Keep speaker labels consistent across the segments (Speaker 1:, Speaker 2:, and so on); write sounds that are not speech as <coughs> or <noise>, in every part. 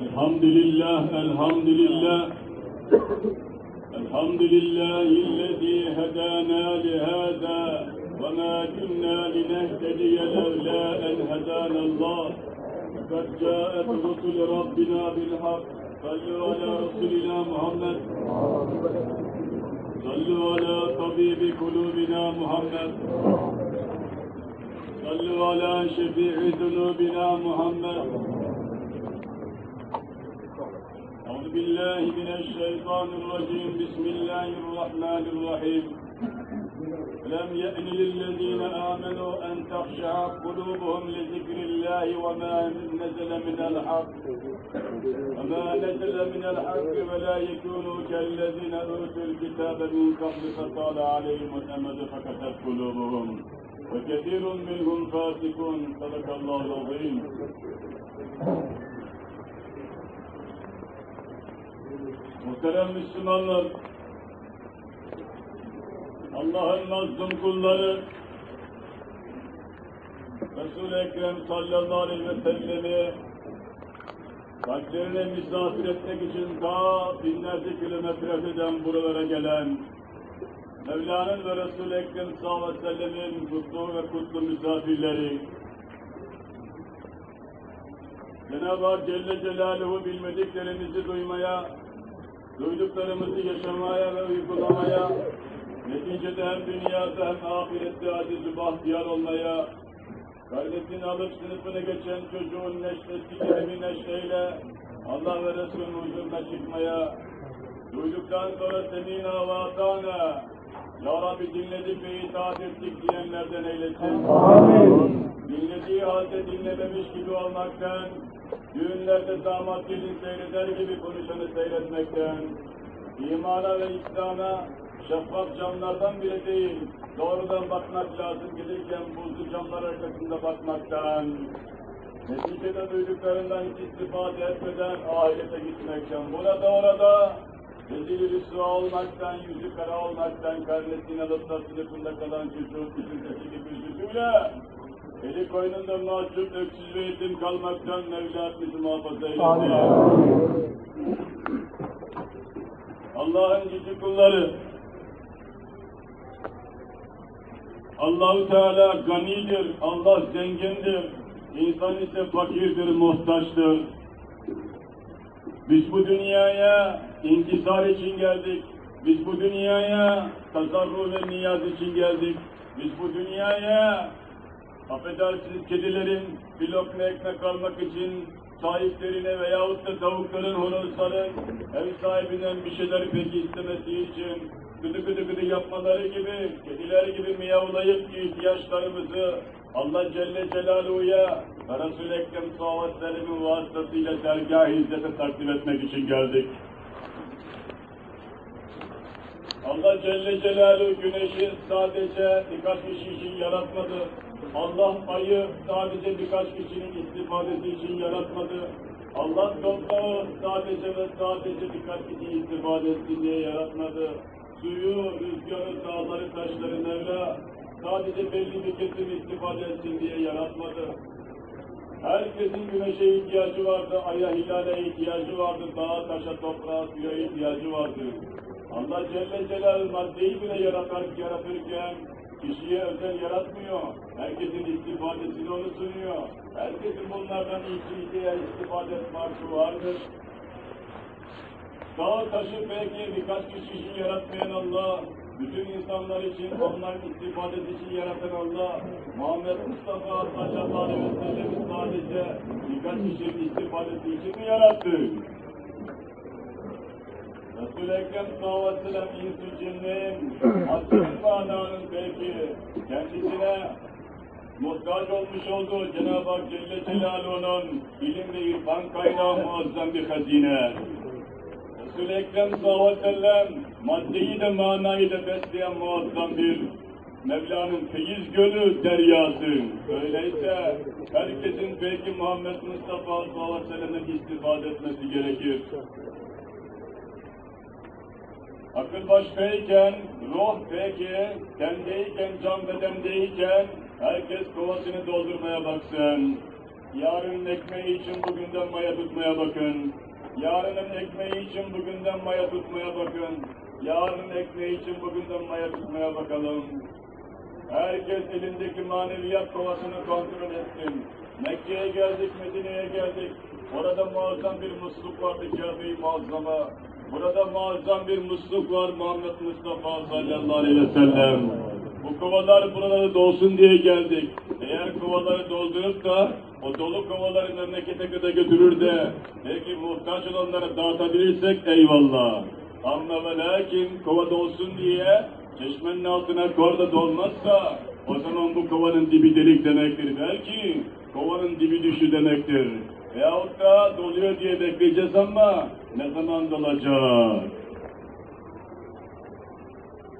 Speaker 1: الحمد لله الحمد لله الحمد لله الذي هدانا لهذا وما كنا لنهتدي لولا أن هدانا الله قد جاءت رسل ربنا بالحق صلوا على رسولنا محمد صلوا على طبيب قلوبنا محمد صلوا على شفيع ذنوبنا محمد بالله من الشيطان الرجيم. بسم الله الرحمن الرحيم. لم يأن للذين آمنوا أن تخشع قلوبهم لذكر الله وما نزل من الحق. وما نزل من الحق ولا يكونوا كالذين أوتوا الكتاب من قبل فطال عليهم الأمد فكتت قلوبهم. وكثير منهم فاسقون. صدق الله العظيم. Muhterem Müslümanlar, Allah'ın mazlum kulları, Resul-i Ekrem sallallahu aleyhi ve sellemi kalplerine misafir etmek için ta binlerce kilometre öteden buralara gelen Mevla'nın ve Resul-i Ekrem sallallahu aleyhi ve sellemin kutlu ve kutlu misafirleri, Cenab-ı Hak Celle Celaluhu bilmediklerimizi duymaya, duyduklarımızı yaşamaya ve uygulamaya, neticede hem dünyada hem ahirette aziz-i bahtiyar olmaya, kardeşini alıp sınıfını geçen çocuğun neşresi gibi bir neşreyle Allah ve Resul'ün huzuruna çıkmaya, duyduktan sonra semina ve atana, Ya Rabbi dinledik ve itaat ettik diyenlerden eylesin.
Speaker 2: Amin.
Speaker 1: Dinlediği halde dinlememiş gibi olmaktan, düğünlerde damat gelin seyreder gibi konuşanı seyretmekten, imana ve İslam'a şeffaf camlardan bile değil, doğrudan bakmak lazım gelirken buzlu camlar arkasında bakmaktan, neticede duyduklarından hiç istifade etmeden ahirete gitmekten, burada orada rezil rüsva olmaktan, yüzü kara olmaktan, karnesini alıp da kalan çocuğun üzüntüsü gibi üzüntüyle, eli koynunda mahcup, öksüz ve yetim kalmaktan Mevla bizi muhafaza eylesin. Allah'ın cici kulları, Allahu Teala ganidir, Allah zengindir, insan ise fakirdir, muhtaçtır. Biz bu dünyaya inkisar için geldik. Biz bu dünyaya tasarruf ve niyaz için geldik. Biz bu dünyaya affedersiniz kedilerin bir lokma ekmek almak için sahiplerine veyahut da tavukların, horozların ev sahibinden bir şeyler peki istemesi için gıdı gıdı gıdı yapmaları gibi, kediler gibi miyavlayıp ihtiyaçlarımızı Allah Celle Celaluhu'ya ve Resul-i Ekrem sellem'in vasıtasıyla dergâh-ı izzete takdim etmek için geldik. Allah Celle Celaluhu güneşi sadece birkaç kişi için yaratmadı. Allah ayı sadece birkaç kişinin istifadesi için yaratmadı. Allah toprağı sadece ve sadece birkaç kişi istifade etsin diye yaratmadı. Suyu, rüzgarı, dağları, taşları Mevla sadece belli bir kesim istifade etsin diye yaratmadı. Herkesin güneşe ihtiyacı vardı, aya, hilale ihtiyacı vardı, dağa, taşa, toprağa, suya ihtiyacı vardı. Allah Celle Celaluhu maddeyi bile yaratar, yaratırken kişiye özel yaratmıyor. Herkesin istifadesini onu sunuyor. Herkesin bunlardan iyisiyle istifade etme vardır. Dağ taşı belki birkaç kişi için yaratmayan Allah, bütün insanlar için, onların istifadesi için yaratan Allah, Muhammed Mustafa sallallahu aleyhi sadece birkaç kişinin istifadesi için mi yarattı? Ekrem sallallahu aleyhi ve sellem asıl mananın belki kendisine muhtaç olmuş olduğu Cenab-ı Hak Celle Celaluhu'nun ilim ve irfan kaynağı muazzam bir hazine. Resul-i Ekrem sallallahu aleyhi ve sellem maddeyi de manayı da besleyen muazzam bir Mevla'nın feyiz gölü deryası. Öyleyse herkesin belki Muhammed Mustafa sallallahu aleyhi ve sellem'den istifade etmesi gerekir. Akıl baştayken, ruh peki, kendiyken, can bedendeyken herkes kovasını doldurmaya baksın. Yarının ekmeği için bugünden maya tutmaya bakın. Yarının ekmeği için bugünden maya tutmaya bakın. Yarının ekmeği için bugünden maya tutmaya bakalım. Herkes elindeki maneviyat kovasını kontrol etsin. Mekke'ye geldik, Medine'ye geldik. Orada muazzam bir musluk vardı Kabe-i Muazzama. Burada muazzam bir musluk var Muhammed Mustafa sallallahu aleyhi ve sellem. Bu kovalar buraları dolsun diye geldik. Eğer kovaları doldurup da o dolu kovaları memlekete kadar götürür de belki muhtaç olanlara dağıtabilirsek eyvallah. Ama ve lakin kova dolsun diye çeşmenin altına kor da dolmazsa o zaman bu kovanın dibi delik demektir. Belki kovanın dibi düşü demektir. Veyahut da doluyor diye bekleyeceğiz ama ne zaman dolacak?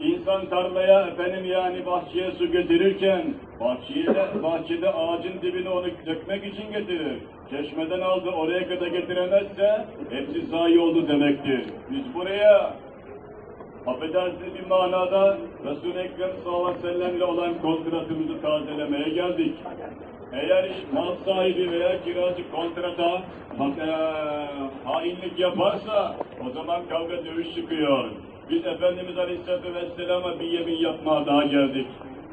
Speaker 1: İnsan tarlaya efendim yani bahçeye su getirirken bahçeye de, bahçede ağacın dibine onu dökmek için getirir. Çeşmeden aldı oraya kadar getiremezse hepsi zayi oldu demektir. Biz buraya affedersiniz bir manada Resul-i Ekrem sallallahu aleyhi ve sellemle olan kontratımızı tazelemeye geldik. Eğer mal sahibi veya kiracı kontrata hainlik yaparsa o zaman kavga dövüş çıkıyor. Biz Efendimiz Aleyhisselatü Vesselam'a bir yemin yapmaya daha geldik.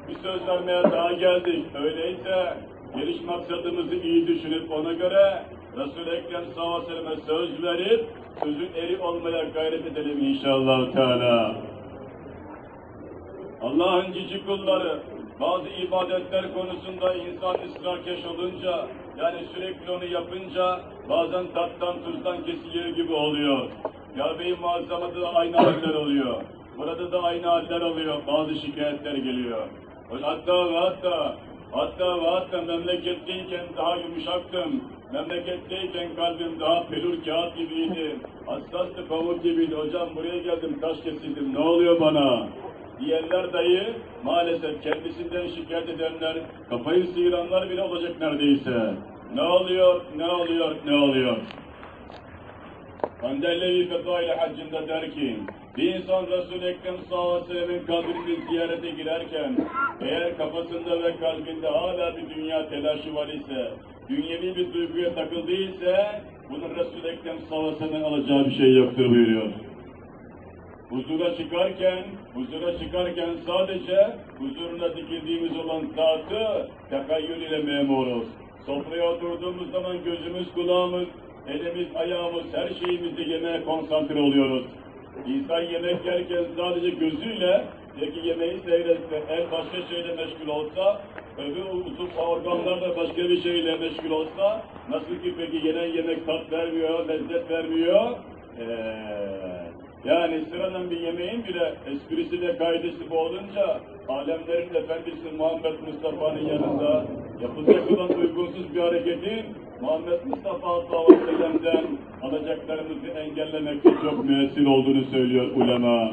Speaker 1: Bir söz vermeye daha geldik. Öyleyse geliş maksadımızı iyi düşünüp ona göre Resul-i Ekrem sallallahu aleyhi söz verip sözün eri olmaya gayret edelim inşallah Teala. Allah'ın cici kulları bazı ibadetler konusunda insan ısrarkeş olunca yani sürekli onu yapınca bazen tattan tuzdan kesiliyor gibi oluyor. Kabe-i Muazzama'da da aynı haller oluyor. Burada da aynı haller oluyor. Bazı şikayetler geliyor. Hatta ve hatta hatta ve hatta memleketteyken daha yumuşaktım. Memleketteyken kalbim daha pelur kağıt gibiydi. Hassastı pamuk gibiydi. Hocam buraya geldim taş kesildim. Ne oluyor bana? Diyenler dayı maalesef kendisinden şikayet edenler, kafayı sıyıranlar bile olacak neredeyse. Ne oluyor, ne oluyor, ne oluyor? Kandellevi Fetva ile haccında der ki, bir insan Resul-i Ekrem sallallahu aleyhi kabrini ziyarete girerken, eğer kafasında ve kalbinde hala bir dünya telaşı var ise, dünyevi bir duyguya takıldıysa, bunun Resul-i Ekrem sallallahu alacağı bir şey yoktur buyuruyor. Huzura çıkarken, huzura çıkarken sadece huzuruna dikildiğimiz olan zatı tekayyül ile memuruz. Sofraya oturduğumuz zaman gözümüz, kulağımız, elimiz, ayağımız, her şeyimizde yemeğe konsantre oluyoruz. İnsan yemek yerken sadece gözüyle, peki yemeği seyretse, el başka şeyle meşgul olsa, öbür uzuv organlar da başka bir şeyle meşgul olsa, nasıl ki peki yenen yemek tat vermiyor, lezzet vermiyor, ee, yani sıradan bir yemeğin bile esprisi de kaidesi bu olunca alemlerin efendisi Muhammed Mustafa'nın yanında yapılacak olan uygunsuz bir hareketin Muhammed Mustafa sellem'den alacaklarımızı engellemekte çok müessir olduğunu söylüyor ulema.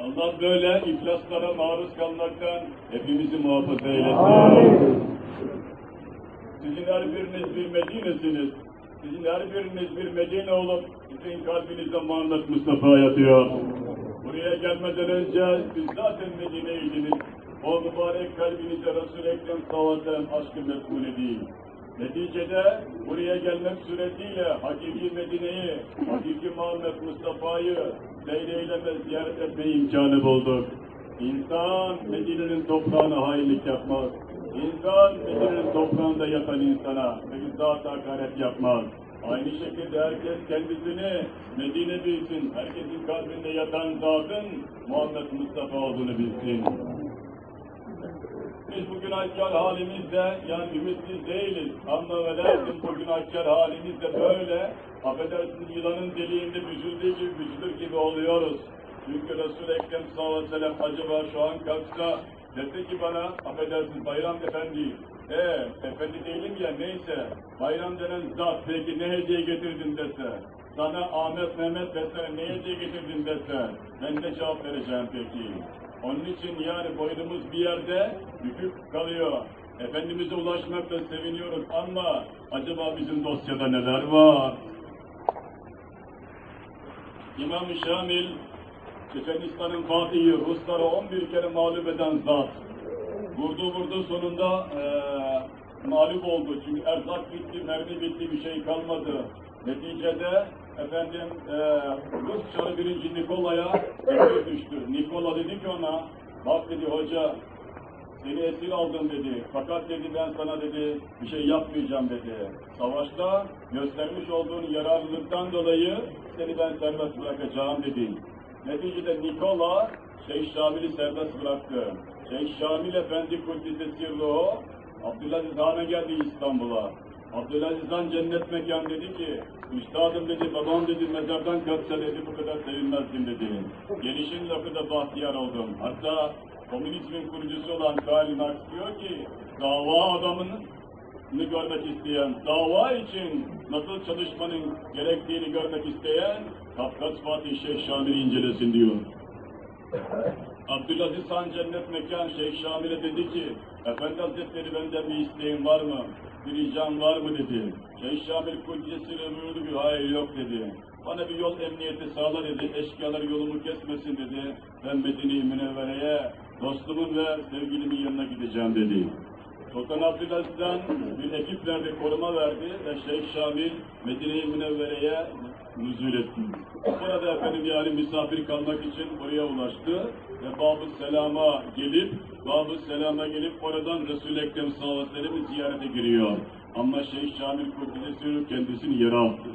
Speaker 1: Allah böyle iflaslara maruz kalmaktan hepimizi muhafaza eylesin. Sizin her biriniz bir Medine'siniz. Sizin her biriniz bir Medine olup sizin kalbinizde Muhammed Mustafa yatıyor. Buraya gelmeden önce siz zaten Medine'ydiniz. O mübarek kalbinize Resul-i Ekrem sallallahu aşkı mefhule değil. Neticede buraya gelmek suretiyle hakiki Medine'yi, hakiki Muhammed Mustafa'yı seyreyleme, ziyaret etme imkanı bulduk. İnsan Medine'nin toprağına hainlik yapmaz. İnsan Medine'nin toprağında yatan insana zat hakaret yapmaz. Aynı şekilde herkes kendisini Medine bilsin. Herkesin kalbinde yatan zatın Muhammed Mustafa olduğunu bilsin. Biz bugün hakkar halimizde yani ümitsiz değiliz. Ama ve bugün hakkar halimizde böyle affedersiniz yılanın deliğinde büzüldüğü gibi büzülür gibi oluyoruz. Çünkü Resul-i Ekrem sallallahu aleyhi ve sellem acaba şu an kalksa dese ki bana affedersiniz Bayram Efendi e efendi değilim ya neyse bayram denen zat peki ne hediye getirdin dese sana Ahmet Mehmet vesaire ne hediye getirdin dese ben ne cevap vereceğim peki? Onun için yani boynumuz bir yerde bükük kalıyor. Efendimiz'e ulaşmakta seviniyoruz ama acaba bizim dosyada neler var? İmam-ı Şamil, Çeçenistan'ın Fatihi, Rusları 11 kere mağlup eden zat. Vurdu vurdu sonunda eee mağlup oldu. Çünkü erzak bitti, mermi bitti, bir şey kalmadı. Neticede efendim e, Rus Çarı birinci Nikola'ya düştü. Nikola dedi ki ona, bak dedi hoca, seni esir aldım dedi. Fakat dedi ben sana dedi bir şey yapmayacağım dedi. Savaşta göstermiş olduğun yararlılıktan dolayı seni ben serbest bırakacağım dedi. Neticede Nikola Şeyh Şamil'i serbest bıraktı. Şeyh Şamil Efendi Kuddise Sirruhu Abdülaziz Han'a geldi İstanbul'a. Abdülaziz Han cennet mekan dedi ki, üstadım dedi, babam dedi, mezardan kalksa dedi, bu kadar sevinmezdim dedi. Gelişin lafı da bahtiyar oldum. Hatta komünizmin kurucusu olan Karl Marx diyor ki, dava adamının görmek isteyen, dava için nasıl çalışmanın gerektiğini görmek isteyen, Kafkas Fatih Şeyh Şamil'i incelesin diyor. Abdülaziz Han Cennet Mekan Şeyh Şamil'e dedi ki, Efendi Hazretleri benden bir isteğin var mı? Bir ricam var mı dedi. Şeyh Şamil Kudüs'üne buyurdu ki, hayır yok dedi. Bana bir yol emniyeti sağla dedi, eşkıyalar yolumu kesmesin dedi. Ben Medine-i Münevvere'ye dostumun ve sevgilimin yanına gideceğim dedi. Sultan Abdülaziz'den bir ekip verdi, koruma verdi ve Şeyh Şamil Medine-i Münevvere'ye nüzul etti. Burada efendim yani misafir kalmak için oraya ulaştı ve Bab-ı Selam'a gelip, Bab-ı Selam'a gelip oradan Resul-i Ekrem sallallahu aleyhi ve sellem'i ziyarete giriyor. Ama Şeyh Şamil Kurtulesi kendisini yere attı.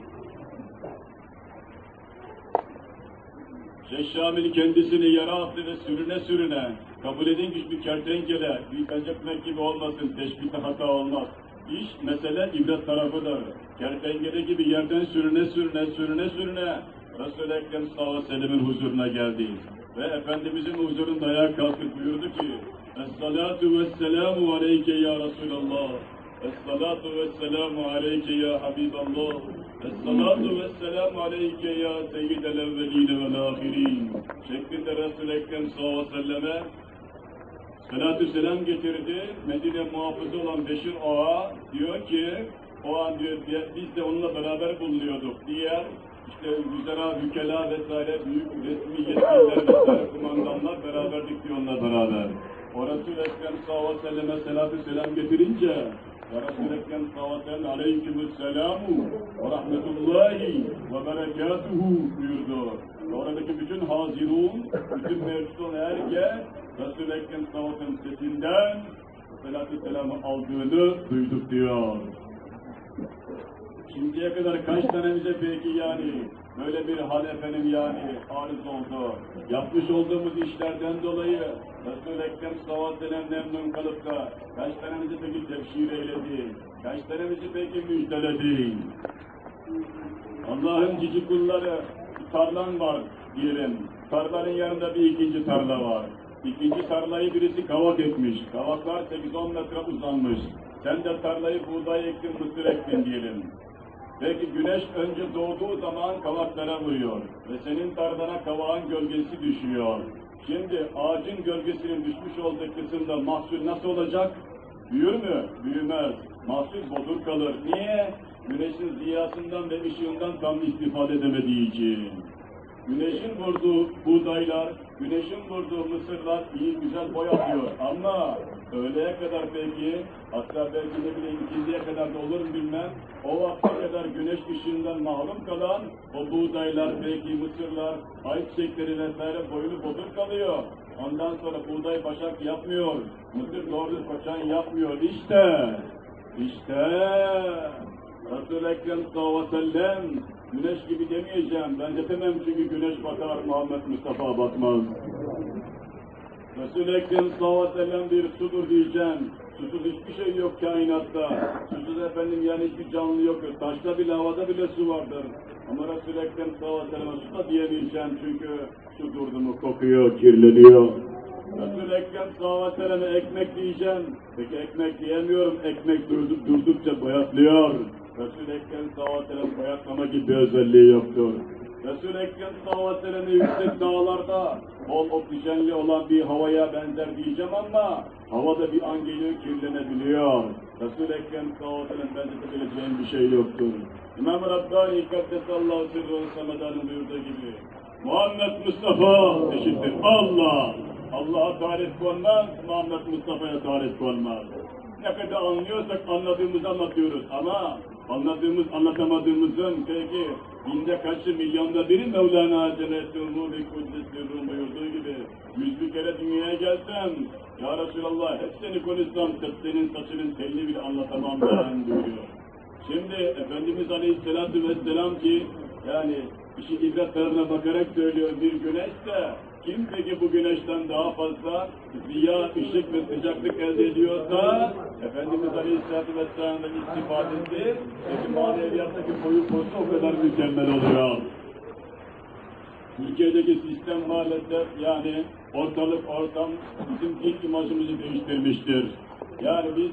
Speaker 1: Şeyh Şamil kendisini yere attı ve sürüne sürüne kabul edin ki bir kertenkele büyük etmek gibi olmasın, teşbihte hata olmaz. İş, mesele ibret tarafıdır. Kertenkele gibi yerden sürüne sürüne sürüne sürüne Resul-i Ekrem sallallahu aleyhi huzuruna geldi. Ve Efendimizin huzurunda ayağa kalkıp buyurdu ki Es-salatu vesselamu aleyke ya Resulallah. Es-salatu vesselamu aleyke ya Habiballah. Es-salatu vesselamu aleyke ya seyyidel evveline vel ahirin. Şeklinde Resul-i Ekrem sallallahu aleyhi ve selleme Salatü selam getirdi. Medine muhafızı olan Beşir Ağa diyor ki o an diyor biz de onunla beraber bulunuyorduk. Diğer işte müzera, hükela vesaire büyük resmi yetkililer vesaire kumandanlar beraberdik diyor onunla beraber. O Resul-i Ekrem sallallahu aleyhi selam getirince ve Resul-i Ekrem sallallahu aleyhi ve aleykümüsselamu ve rahmetullahi ve berekatuhu buyurdu. Oradaki bütün hazirun, bütün mevcut olan herkes Resul-i Ekrem sallallahu aleyhi sesinden salatü selamı aldığını duyduk diyor. Şimdiye kadar kaç tanemize peki yani böyle bir hal efendim yani arız oldu. Yapmış olduğumuz işlerden dolayı Resul-i Ekrem sallallahu memnun kalıp da kaç tanemizi peki tebşir eyledi? Kaç tanemizi peki müjdeledi? Allah'ın cici kulları tarlan var diyelim. Tarlanın yanında bir ikinci tarla var. İkinci tarlayı birisi kavak ekmiş. Kavaklar 8-10 metre uzanmış. Sen de tarlayı buğday ektin, mısır ektin diyelim. Belki güneş önce doğduğu zaman kavaklara vuruyor ve senin tarlana kavağın gölgesi düşüyor. Şimdi ağacın gölgesinin düşmüş olduğu kısımda mahsul nasıl olacak? Büyür mü? Büyümez. Mahsul bozuk kalır. Niye? Güneşin ziyasından ve ışığından tam istifade edemediği için. Güneşin vurduğu buğdaylar, güneşin vurduğu mısırlar iyi güzel boy atıyor. Ama öğleye kadar belki, hatta belki ne bileyim ikindiye kadar da olur bilmem, o vakte kadar güneş ışığından mahrum kalan o buğdaylar, belki mısırlar, ay çiçekleri vesaire boyunu bozuk kalıyor. Ondan sonra buğday başak yapmıyor, mısır doğru koçan yapmıyor. İşte, işte Resul-i Ekrem sellem güneş gibi demeyeceğim. Ben de demem çünkü güneş batar, Muhammed Mustafa batmaz. Resul-i Ekrem sallallahu bir sudur diyeceğim. Susuz hiçbir şey yok kainatta. Susuz efendim yani hiçbir canlı yok. Taşta bile, havada bile su vardır. Ama Resul-i Ekrem sallallahu su da diyemeyeceğim çünkü su durdu mu kokuyor, kirleniyor. Resul-i Ekrem sallallahu ekmek diyeceğim. Peki ekmek diyemiyorum. Ekmek durduk, durdukça bayatlıyor. Resul-i Ekrem sallallahu bayatlama gibi bir özelliği yoktur. Resul-i Ekrem sallallahu yüksek dağlarda bol oksijenli olan bir havaya benzer diyeceğim ama havada bir an geliyor kirlenebiliyor. Resul-i Ekrem sallallahu benzetebileceğim bir şey yoktur. İmam Rabbani Kaddesallahu sirru Samedan'ın buyurduğu gibi Muhammed Mustafa eşittir Allah. Allah'a tarif konmaz, Muhammed Mustafa'ya tarif konmaz. ne kadar anlıyorsak anladığımızı anlatıyoruz. Ama anladığımız anlatamadığımızın peki binde kaçı milyonda biri Mevlana Celle'nin ve Kuddesir'in buyurduğu gibi yüz bir kere dünyaya gelsem Ya Resulallah hep seni konuşsam senin saçının telini bile anlatamam ben buyuruyor. Şimdi Efendimiz Aleyhisselatü Vesselam ki yani işi ibret tarafına bakarak söylüyor bir güneş de kim peki bu güneşten daha fazla ziya, ışık ve sıcaklık elde ediyorsa Efendimiz Aleyhisselatü Vesselam'ın istifadesi peki maneviyattaki boyu postu o kadar mükemmel oluyor. Türkiye'deki sistem maalesef yani ortalık ortam bizim ilk imajımızı değiştirmiştir. Yani biz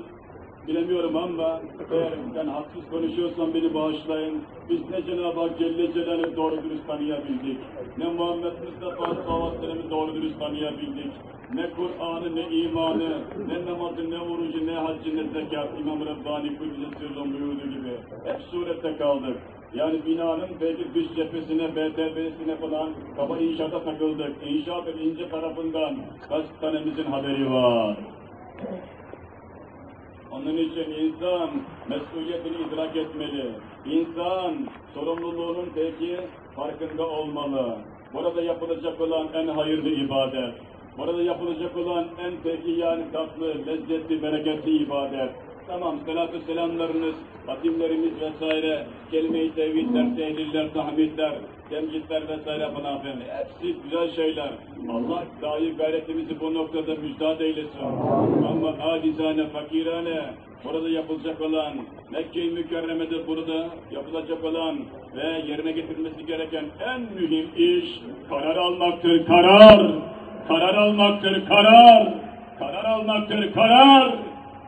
Speaker 1: bilemiyorum ama eğer ben haksız konuşuyorsam beni bağışlayın. Biz ne Cenab-ı Hak Celle Celaluhu doğru dürüst tanıyabildik. Ne Muhammed Mustafa sallallahu doğru dürüst tanıyabildik. Ne Kur'an'ı, ne imanı, ne namazı, ne orucu, ne haccı, ne zekat. İmam Rabbani Kudüs'e sırrın buyurduğu gibi. Hep surette kaldık. Yani binanın belki dış cephesine, BTB'sine falan kaba inşaata takıldık. İnşaatın ince tarafından kaç tanemizin haberi var. Onun için insan mesuliyetini idrak etmeli. İnsan sorumluluğunun peki farkında olmalı. Burada yapılacak olan en hayırlı ibadet. Burada yapılacak olan en peki yani tatlı, lezzetli, bereketli ibadet. Tamam, selatü selamlarınız, hatimlerimiz vesaire, kelime-i tevhidler, tehliller, tahmidler, temcitler vesaire falan filan. Hepsi güzel şeyler. Allah dahi gayretimizi bu noktada müjdat eylesin. Ama acizane, fakirane, burada yapılacak olan, Mekke-i Mükerreme'de burada yapılacak olan ve yerine getirilmesi gereken en mühim iş, karar almaktır, karar! Karar almaktır, karar! Karar almaktır, karar!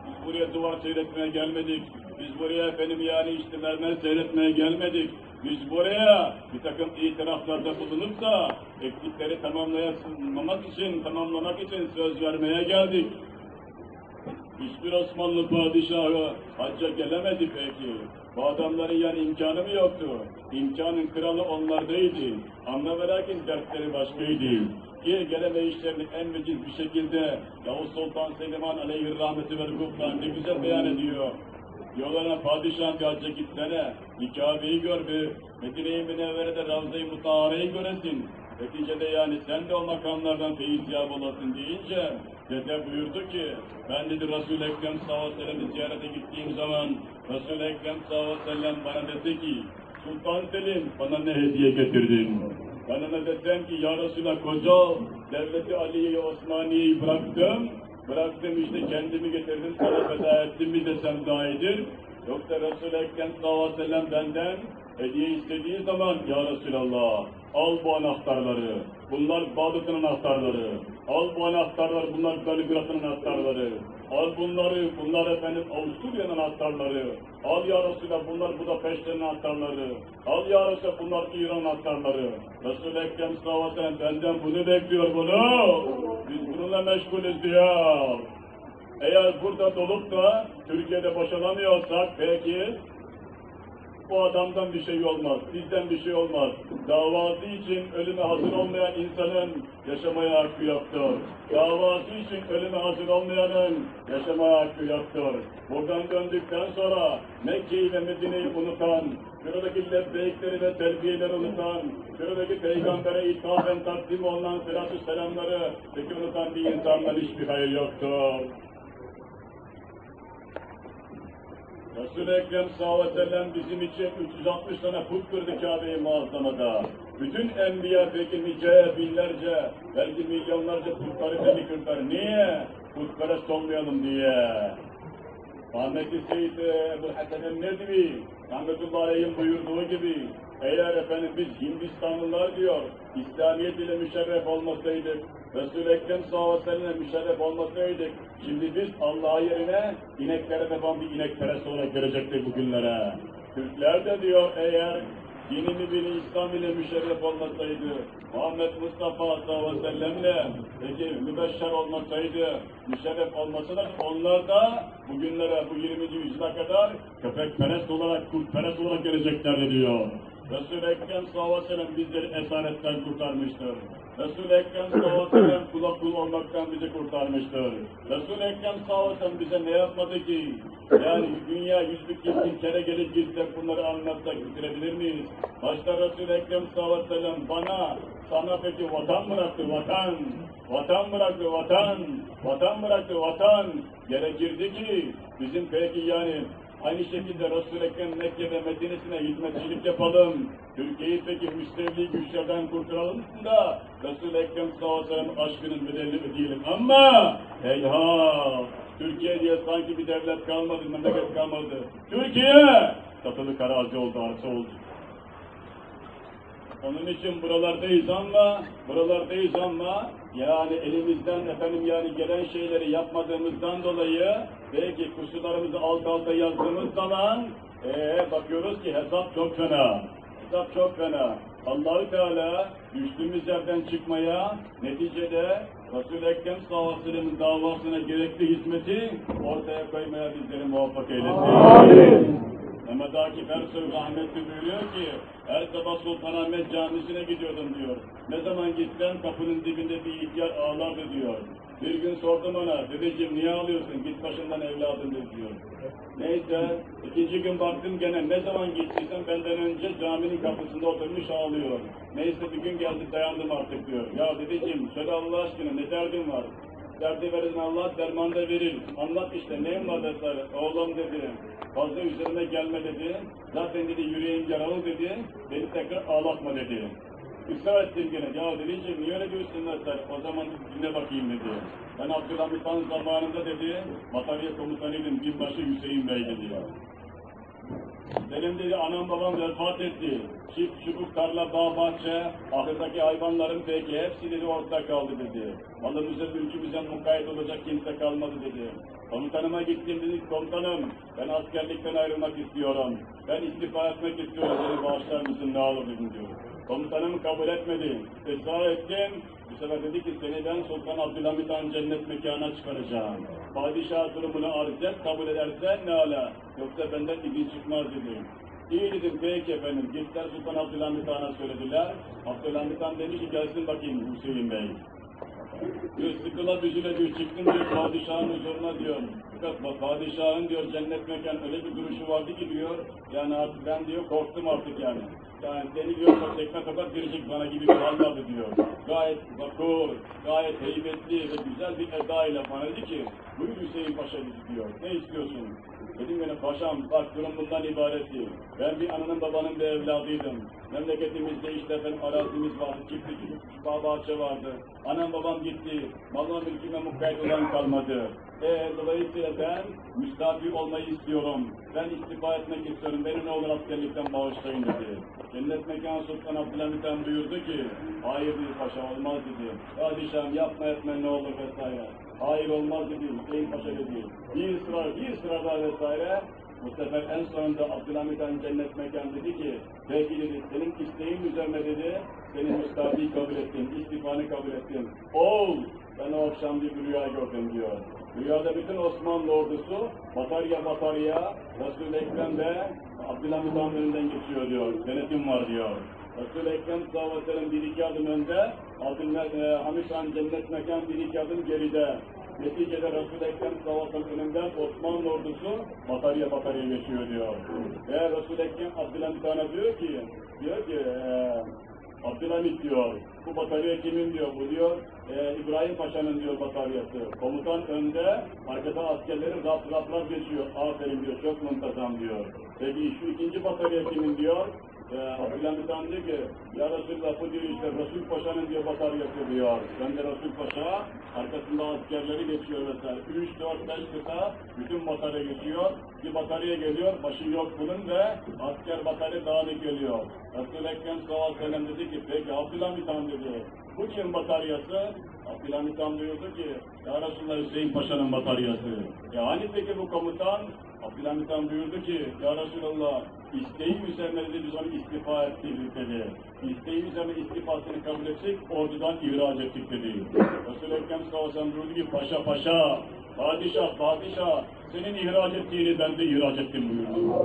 Speaker 1: Biz buraya duvar seyretmeye gelmedik. Biz buraya efendim yani işte mermer seyretmeye gelmedik. Biz buraya bir takım itiraflarda bulunup da eksikleri tamamlamak için, tamamlamak için söz vermeye geldik. Hiçbir Osmanlı padişahı hacca gelemedi peki. Bu adamların yani imkanı mı yoktu? İmkanın kralı onlardaydı. Anla ve lakin dertleri başkaydı. Ki gelemeyişlerini en veciz bir şekilde Yavuz Sultan Selimhan aleyhi rahmeti ve ne güzel beyan ediyor. Diyorlar padişah hacca gitsene, bir Kabe'yi gör bir, Medine-i Münevvere'de Ravza-i Mutahare'yi göresin. Neticede yani sen de o makamlardan feyiz yap olasın deyince, dede buyurdu ki, ben dedi Resul-i Ekrem sallallahu aleyhi ziyarete gittiğim zaman, Resul-i Ekrem sallallahu bana dedi ki, Sultan Selim bana ne hediye getirdin? Ben ona desem ki ya Resulallah koca devleti Ali'yi Osmaniye'yi bıraktım, bıraktım işte kendimi getirdim sana feda ettim mi desem daha iyidir. Yoksa Resul-i Ekrem sallallahu aleyhi ve sellem benden hediye istediği zaman ya Resulallah al bu anahtarları. Bunlar Bağdat'ın anahtarları. Al bu anahtarları bunlar Belgrad'ın anahtarları. Al bunları bunlar efendim Avusturya'nın anahtarları. Al ya Resulallah bunlar Budapeşte'nin anahtarları. Al ya Resulallah bunlar İran anahtarları. Resul-i Ekrem sellem benden bunu bekliyor bunu. Biz bununla meşgulüz diyor. Eğer burada dolup da Türkiye'de boşalamıyorsak peki bu adamdan bir şey olmaz, bizden bir şey olmaz. Davası için ölüme hazır olmayan insanın yaşamaya hakkı yoktur. Davası için ölüme hazır olmayanın yaşamaya hakkı yoktur. Buradan döndükten sonra Mekke'yi ve Medine'yi unutan, şuradaki lebbeyikleri ve terbiyeleri unutan, şuradaki peygambere ithafen takdim olunan selatü selamları peki unutan bir insandan hiçbir hayır yoktur. Resul-i Ekrem sallallahu aleyhi ve sellem bizim için 360 tane put kırdı Kabe-i Muazzama'da. Bütün enbiya peki nice, binlerce, belki milyonlarca putları peki kırdılar. Niye? Putperest olmayalım diye. Ahmet-i Seyyid Ebu Hasan Nedvi, Rahmetullahi buyurduğu gibi, eğer efendim biz Hindistanlılar diyor, İslamiyet ile müşerref olmasaydık, Resul-i Ekrem sallallahu müşerref olmasaydık, şimdi biz Allah yerine ineklere devam bir inekperest olarak gelecektik bugünlere. Türkler de diyor eğer dini mübini İslam ile müşerref olmasaydı, Muhammed Mustafa sallallahu aleyhi ve sellemle peki mübeşşer olmasaydı, müşerref olmasaydı onlar da bugünlere, bu 20. yüzyıla kadar köpekperest olarak, kurtperest olarak geleceklerdi diyor. Resul-i Ekrem sallallahu bizleri esaretten kurtarmıştır. Resul-i Ekrem sallallahu <coughs> aleyhi kulak kul olmaktan bizi kurtarmıştır. Resul-i Ekrem sallallahu bize ne yapmadı ki? Yani dünya yüzlük gitsin kere gelip gitsek bunları anlatsak bitirebilir miyiz? Başta Resul-i Ekrem sallallahu aleyhi ve sellem bana, sana peki vatan bıraktı vatan. Vatan bıraktı vatan. Vatan bıraktı vatan. Gerekirdi ki bizim peki yani Aynı şekilde Resul-i Ekrem Mekke ve Medine'sine hizmetçilik yapalım. Türkiye'yi peki müstevli güçlerden kurtaralım da Resul-i Ekrem sallallahu aşkının bedelini ödeyelim. Ama heyhat! Türkiye diye sanki bir devlet kalmadı, memleket kalmadı. Türkiye! Satılı karazi oldu, arsa oldu. Onun için buralardayız ama, buralardayız ama yani elimizden efendim yani gelen şeyleri yapmadığımızdan dolayı belki kusurlarımızı alt alta yazdığımız zaman ee, bakıyoruz ki hesap çok fena. Hesap çok fena. Allahü Teala düştüğümüz yerden çıkmaya neticede Resul-i Ekrem sallallahu davasına gerekli hizmeti ortaya koymaya bizleri muvaffak eylesin. Mehmet Akif Ersoy rahmetli buyuruyor ki her sabah Sultanahmet Camisi'ne gidiyordum diyor. Ne zaman gitsem kapının dibinde bir ihtiyar ağlardı diyor. Bir gün sordum ona, dedeciğim niye ağlıyorsun, git başından evladım diyor. Neyse, ikinci gün baktım gene ne zaman gittiysem benden önce caminin kapısında oturmuş ağlıyor. Neyse bir gün geldi dayandım artık diyor. Ya dedeciğim söyle Allah aşkına ne derdin var? Derdi verin Allah, derman da verir. Anlat işte neyim var vesaire. Oğlum dedi, fazla üzerine gelme dedi. Zaten dedi yüreğim yaralı dedi. Beni tekrar ağlatma dedi. Israr ettim gene. Ya dedeciğim niye öyle diyorsun vesaire. O zaman dinle bakayım dedi. Ben Abdülhamit Han zamanında dedi, batarya komutanıydım. Binbaşı Hüseyin Bey dedi. Benim dedi anam babam vefat etti. Çift, çubuk, tarla, bağ, bahçe, ahırdaki hayvanların peki hepsi dedi ortada kaldı dedi. Malımıza, mülkümüze mukayyet olacak kimse kalmadı dedi. Komutanıma gittim dedi, komutanım ben askerlikten ayrılmak istiyorum. Ben istifa etmek istiyorum, beni bağışlar mısın ne olur dedim diyor. Komutanım kabul etmedi. Israr ettim. Bu sefer dedi ki seni ben Sultan Abdülhamit Han cennet mekana çıkaracağım. Padişah durumunu arz et, kabul edersen ne ala. Yoksa benden izin çıkmaz dedi. İyi dedim peki efendim. Gittiler Sultan Abdülhamit Han'a söylediler. Abdülhamit Han demiş ki gelsin bakayım Hüseyin Bey. Diyor sıkıla büzüle diyor çıktım diyor padişahın huzuruna diyor. Fakat padişahın diyor cennet mekan öyle bir duruşu vardı ki diyor. Yani artık ben diyor korktum artık yani. Yani beni diyor tekme tokat girecek bana gibi bir hal vardı diyor. Gayet vakur, gayet heybetli ve güzel bir eda ile bana dedi ki buyur Hüseyin Paşa diyor. Ne istiyorsun? Dedim yine paşam bak durum bundan ibaret değil. Ben bir ananın babanın bir evladıydım. Memleketimizde işte efendim arazimiz vardı, çiftlik, bağ bahçe vardı. Anam babam gitti, malına mülküme mukayyet olan kalmadı. E, dolayısıyla ben müstahbi olmayı istiyorum. Ben istifa etmek istiyorum. Beni ne olur askerlikten bağışlayın dedi. Cennet Mekan Sultan Abdülhamit Han buyurdu ki, hayır dedi paşa olmaz dedi. Padişahım yapma etme ne olur vesaire. Hayır olmaz dedi, Hüseyin Paşa dedi. Bir ısrar, bir ısrar daha vesaire. Bu sefer en sonunda Abdülhamit Han cennet mekan dedi ki, belki dedi senin isteğin üzerine dedi, senin müstahbi kabul ettim, istifanı kabul ettim. Oğul, ben o akşam bir rüya gördüm diyor. Rüyada bütün Osmanlı ordusu batarya batarya Resul-i Ekrem ve Abdülhamit Han önünden geçiyor diyor. Denetim var diyor. Resul-i Ekrem sallallahu aleyhi ve sellem bir iki adım önde, Abdülhamit Han cennet mekan bir adım geride. Neticede Resul-i Ekrem sallallahu önünden Osmanlı ordusu batarya batarya geçiyor diyor. Ve Resul-i Ekrem Abdülhamit Han'a diyor ki, diyor ki, eee Abdülhamit diyor, bu batarya kimin diyor, bu diyor, e, İbrahim Paşa'nın diyor bataryası. Komutan önde, arkada askerlerin rap raplar geçiyor. Aferin diyor, çok muntazam diyor. Peki şu ikinci batarya kimin diyor? E, Abdülhamit Han diyor ki, ya Resulallah bu diyor işte Resul Paşa'nın diyor bataryası diyor. Ben de Resul Paşa, arkasında askerleri geçiyor mesela. 3, 4, 5 kıta, bütün batarya geçiyor. Bir batarya geliyor, başı yok bunun ve asker batarya dağınık geliyor. Resul-i Ekrem sallallahu aleyhi dedi ki, peki Abdülhamit Han dedi, bu kim bataryası? Abdülhamit Han buyurdu ki, Ya Resulallah Hüseyin Paşa'nın bataryası. E hani peki bu komutan? Abdülhamit Han buyurdu ki, Ya Resulallah, isteği üzerine dedi biz onu istifa ettik dedi. İsteği üzerine istifasını kabul etsek, ordudan ihraç ettik dedi. Resul-i Ekrem sellem buyurdu ki, Paşa paşa, padişah padişah, senin ihraç ettiğini ben de ihraç ettim buyurdu.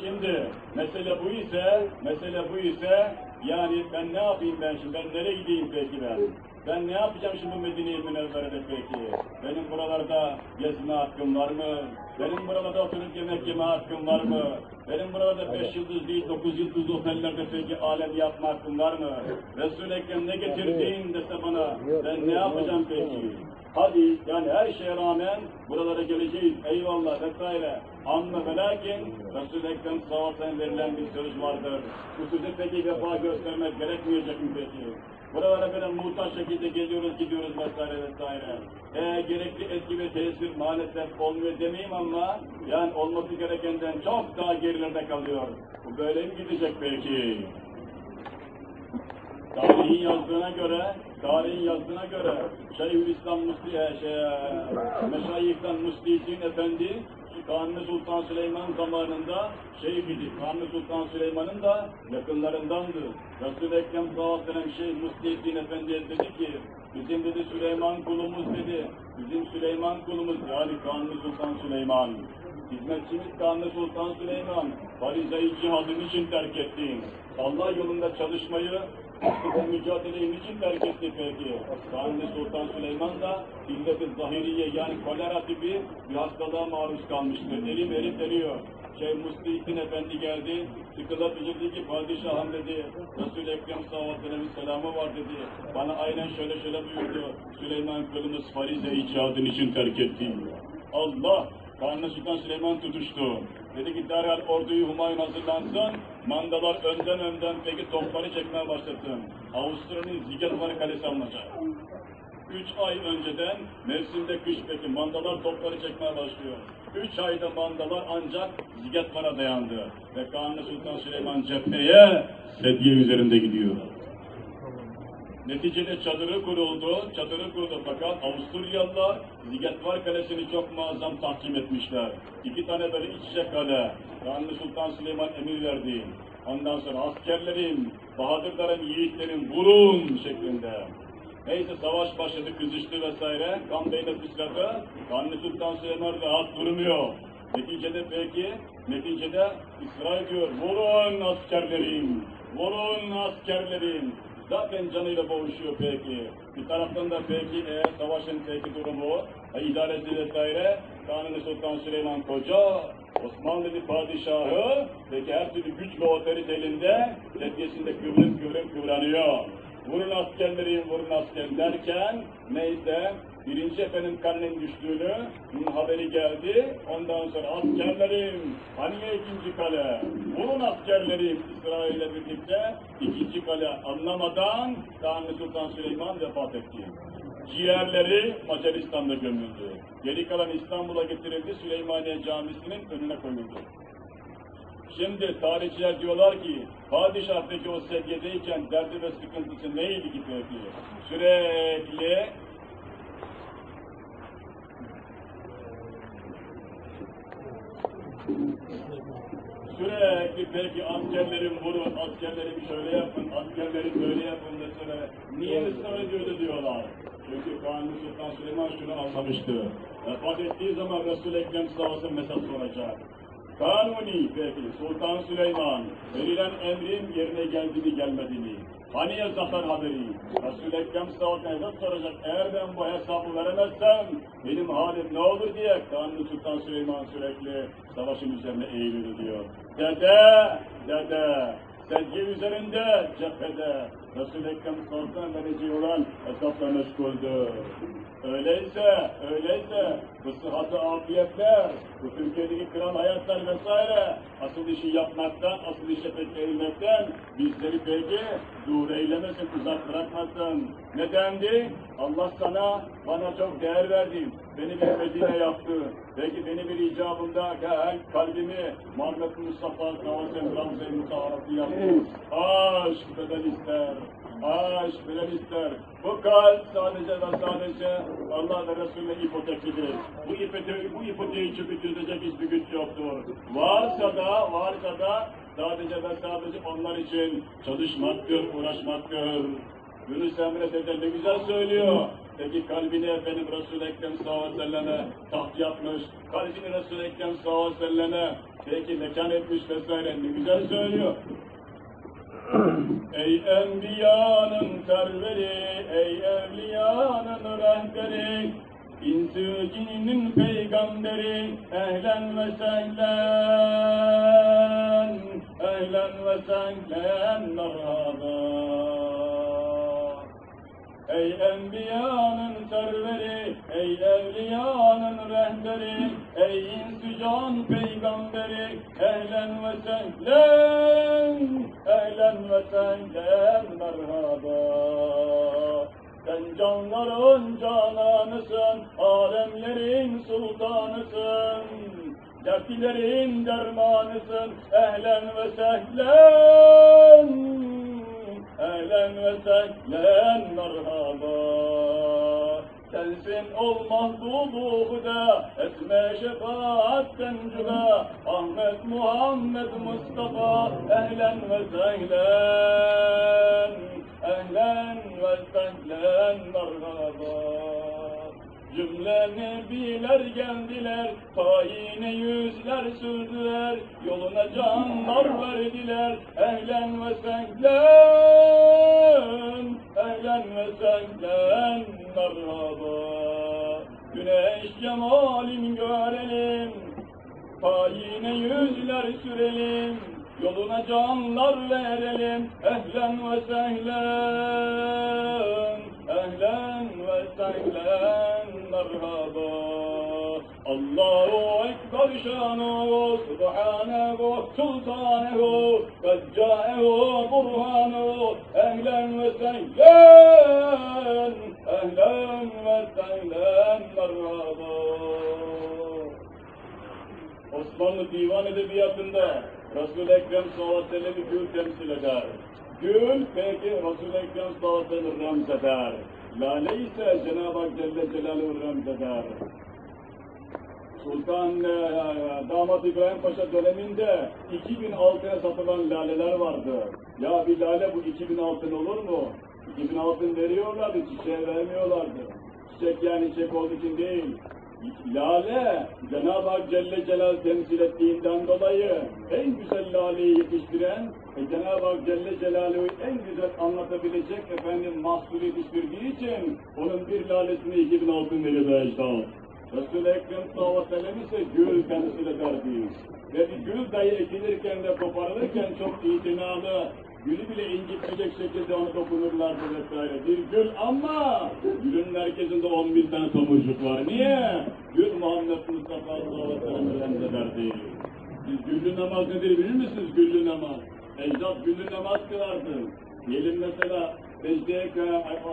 Speaker 1: Şimdi mesele bu ise, mesele bu ise yani ben ne yapayım ben şimdi, ben nereye gideyim peki ben? Ben ne yapacağım şimdi bu Medine-i peki? Benim buralarda gezme hakkım var mı? Benim buralarda oturup yemek yeme hakkım var mı? Benim burada beş yıldız değil, dokuz yıldızlı otellerde peki alem yapma hakkım var mı? Resul-i Ekrem ne getirdiğin dese bana, ben ne yapacağım peki? Hadi yani her şeye rağmen buralara geleceğiz eyvallah vesaire. Amma ve lakin Resul-i Ekrem verilen bir söz vardır. Bu söze peki vefa göstermek gerekmeyecek mi peki? Buralara böyle muhtaç şekilde geliyoruz gidiyoruz vesaire vesaire. E, gerekli etki ve tesir maalesef olmuyor demeyeyim ama yani olması gerekenden çok daha gerilerde kalıyor. Bu böyle mi gidecek peki? Tarihin yazdığına göre, tarihin yazdığına göre Şeyhülislam Musli, e, şey, Meşayih'ten Muslisin Efendi Kanuni Sultan Süleyman zamanında şeyh idi. Kanuni Sultan Süleyman'ın da yakınlarındandı. Resul-i Ekrem sallallahu aleyhi Şeyh Muslisin Efendi dedi ki bizim dedi Süleyman kulumuz dedi. Bizim Süleyman kulumuz yani Kanuni Sultan Süleyman. Hizmetçimiz Kanuni Sultan Süleyman. Farize-i cihadın için terk ettiğin. Allah yolunda çalışmayı bu mücadeleyi niçin terk etti peki? Kanuni Sultan Süleyman da illet-i zahiriye yani kolera tipi bir hastalığa maruz kalmıştır. Elim erip eriyor. Şeyh Mustihin Efendi geldi, sıkıla dedi ki padişahım dedi, Resul-i Ekrem sallallahu ve selamı var dedi. Bana aynen şöyle şöyle buyurdu. Süleyman kılımız farize icadın için terk etti. Allah! Kanuni Sultan Süleyman tutuştu. Dedi ki derhal orduyu Humayun hazırlansın, mandalar önden önden peki topları çekmeye başlasın. Avusturya'nın Zigetvar Kalesi alınacak. Üç ay önceden mevsimde kış peki mandalar topları çekmeye başlıyor. Üç ayda mandalar ancak Zigetvar'a dayandı. Ve Kanuni Sultan Süleyman cepheye sedye üzerinde gidiyor. Neticede çadırı kuruldu, çadırı kuruldu fakat Avusturyalılar Zigetvar Kalesi'ni çok muazzam tahkim etmişler. İki tane böyle iç içe kale, Kanuni Sultan Süleyman emir verdi. Ondan sonra askerlerim, bahadırlarım, yiğitlerim vurun şeklinde. Neyse savaş başladı, kızıştı vesaire. Kan beyne sıçradı. Kanuni Sultan Süleyman rahat durmuyor. Neticede peki, neticede İsrail diyor, vurun askerlerim, vurun askerlerim. Zaten canıyla boğuşuyor peki. Bir taraftan da peki e, savaşın peki durumu, e, idaresi vesaire. Kanuni Sultan Süleyman Koca, Osmanlı bir padişahı, peki her türlü güç ve otorite elinde, tedyesinde kıvrım kıvrım kıvranıyor. Vurun askerlerim, vurun askerim derken, neyse, birinci efendim karnının düştüğünü, bunun haberi geldi. Ondan sonra askerlerim, hani ikinci kale? Vurun askerlerim İsrail'le birlikte ikinci kale anlamadan Kanuni Sultan Süleyman vefat etti. Ciğerleri Macaristan'da gömüldü. Geri kalan İstanbul'a getirildi, Süleymaniye Camisi'nin önüne koyuldu. Şimdi tarihçiler diyorlar ki, padişah peki o sedyedeyken derdi ve sıkıntısı neydi ki peki? Sürekli Sürekli peki askerlerin vurun, askerlerim şöyle yapın, askerlerim böyle yapın mesela. Niye ısrar ediyordu diyorlar. Çünkü Kanuni Sultan Süleyman şunu anlamıştı. Vefat ettiği zaman Resul-i Ekrem sallallahu aleyhi ve sellem mesaj soracak. Kanuni peki Sultan Süleyman verilen emrin yerine geldi mi gelmedi mi? Hani ya zafer haberi? Resul-i Ekrem sallallahu soracak. Eğer ben bu hesabı veremezsem benim halim ne olur diye Kanuni Sultan Süleyman sürekli savaşın üzerine eğiliyor diyor. Dede, dede, sedye üzerinde, cephede, Resul-i Ekrem sallallahu vereceği olan hesapla meşguldür. Öyleyse, öyleyse bu sıhhatı afiyetler, bu Türkiye'deki kral hayatlar vesaire asıl işi yapmaktan, asıl işe pek bizleri peki dur eylemesin, uzak bırakmasın. Nedendi? Allah sana, bana çok değer verdi. Beni bir Medine yaptı. Peki beni bir icabında gel kalbimi Muhammed Mustafa Kavasem Ramze-i Mutaharratı yaptı. Aşk bedel ister. Aşk bedel ister. Bu kalp sadece ve sadece Allah ve Resulüne ipoteklidir. Bu ipoteği, bu ipoteği çöpü çözecek hiçbir güç yoktur. Varsa da, varsa da sadece ve sadece onlar için çalışmaktır, uğraşmaktır. Yunus Emre Dede ne güzel söylüyor. Peki kalbini efendim Resul-i Ekrem sallallahu aleyhi ve selleme taht yapmış. Kalbini Resul-i Ekrem sallallahu aleyhi ve selleme peki mekan etmiş vesaire. Ne güzel söylüyor. Ey enbiyanın serveri, ey evliyanın rehberi, İnsü cininin peygamberi, ehlen ve sehlen, ehlen ve sehlen merhaba. Ey enbiyanın serveri, ey evliyanın rehberi, ey insü can peygamberi, ehlen ve sehlen, ehlen ve sehlen merhaba. Sen canların cananısın, alemlerin sultanısın. Dertlilerin dermanısın, ehlen ve sehlen. Ehlen ve sehlen merhaba. Sensin ol mahbubu huda, esme şefaatten cüda. Ahmet Muhammed Mustafa, ehlen ve sehlen. Ehlen ve sehlen merhaba. Cümle nebiler geldiler, tayine yüzler sürdüler, yoluna canlar verdiler, ehlen ve sehlen, ehlen ve sehlen merhaba. Güneş cemalin görelim, tayine yüzler sürelim, yoluna canlar verelim, ehlen ve sehlen, ehlen ve sehlen merhaba. Allahu Ekber şanuhu, subhanehu, sultanehu, veccaehu, burhanehu, ehlen ve sehlen, ehlen ve sehlen merhaba. Osmanlı Divan Edebiyatı'nda Resul-i Ekrem sallallahu aleyhi ve sellem'i temsil eder. Gül peki Resul-i Ekrem sallallahu sellem'i remzeder. Lale ise Cenab-ı Hak Celle Celaluhu remzeder. Sultan e, Damat İbrahim Paşa döneminde 2000 altına satılan laleler vardı. Ya bir lale bu 2000 altın olur mu? 2000 altın veriyorlardı, çiçeğe vermiyorlardı. Çiçek yani çiçek olduğu için değil. Lale, Cenab-ı Hak Celle Celal temsil ettiğinden dolayı en güzel laleyi yetiştiren ve Cenab-ı Hak Celle Celaluhu en güzel anlatabilecek efendim mahsul yetiştirdiği için onun bir lalesine 2000 altın veriyor Ecdad. Resul-i Ekrem sallallahu ise gül temsil ederdi. Ve bir gül dahi ekilirken de koparılırken çok itinalı, gülü bile incitmeyecek şekilde onu dokunurlardı vesaire. Bir gül ama gülün merkezinde on bin tane tomurcuk var. Niye? Gül Muhammed Mustafa sallallahu aleyhi ve sellem'i remzederdi. Siz güllü namaz nedir bilir misiniz güllü namaz? Ecdat güllü namaz kılardı. Diyelim mesela secdeye,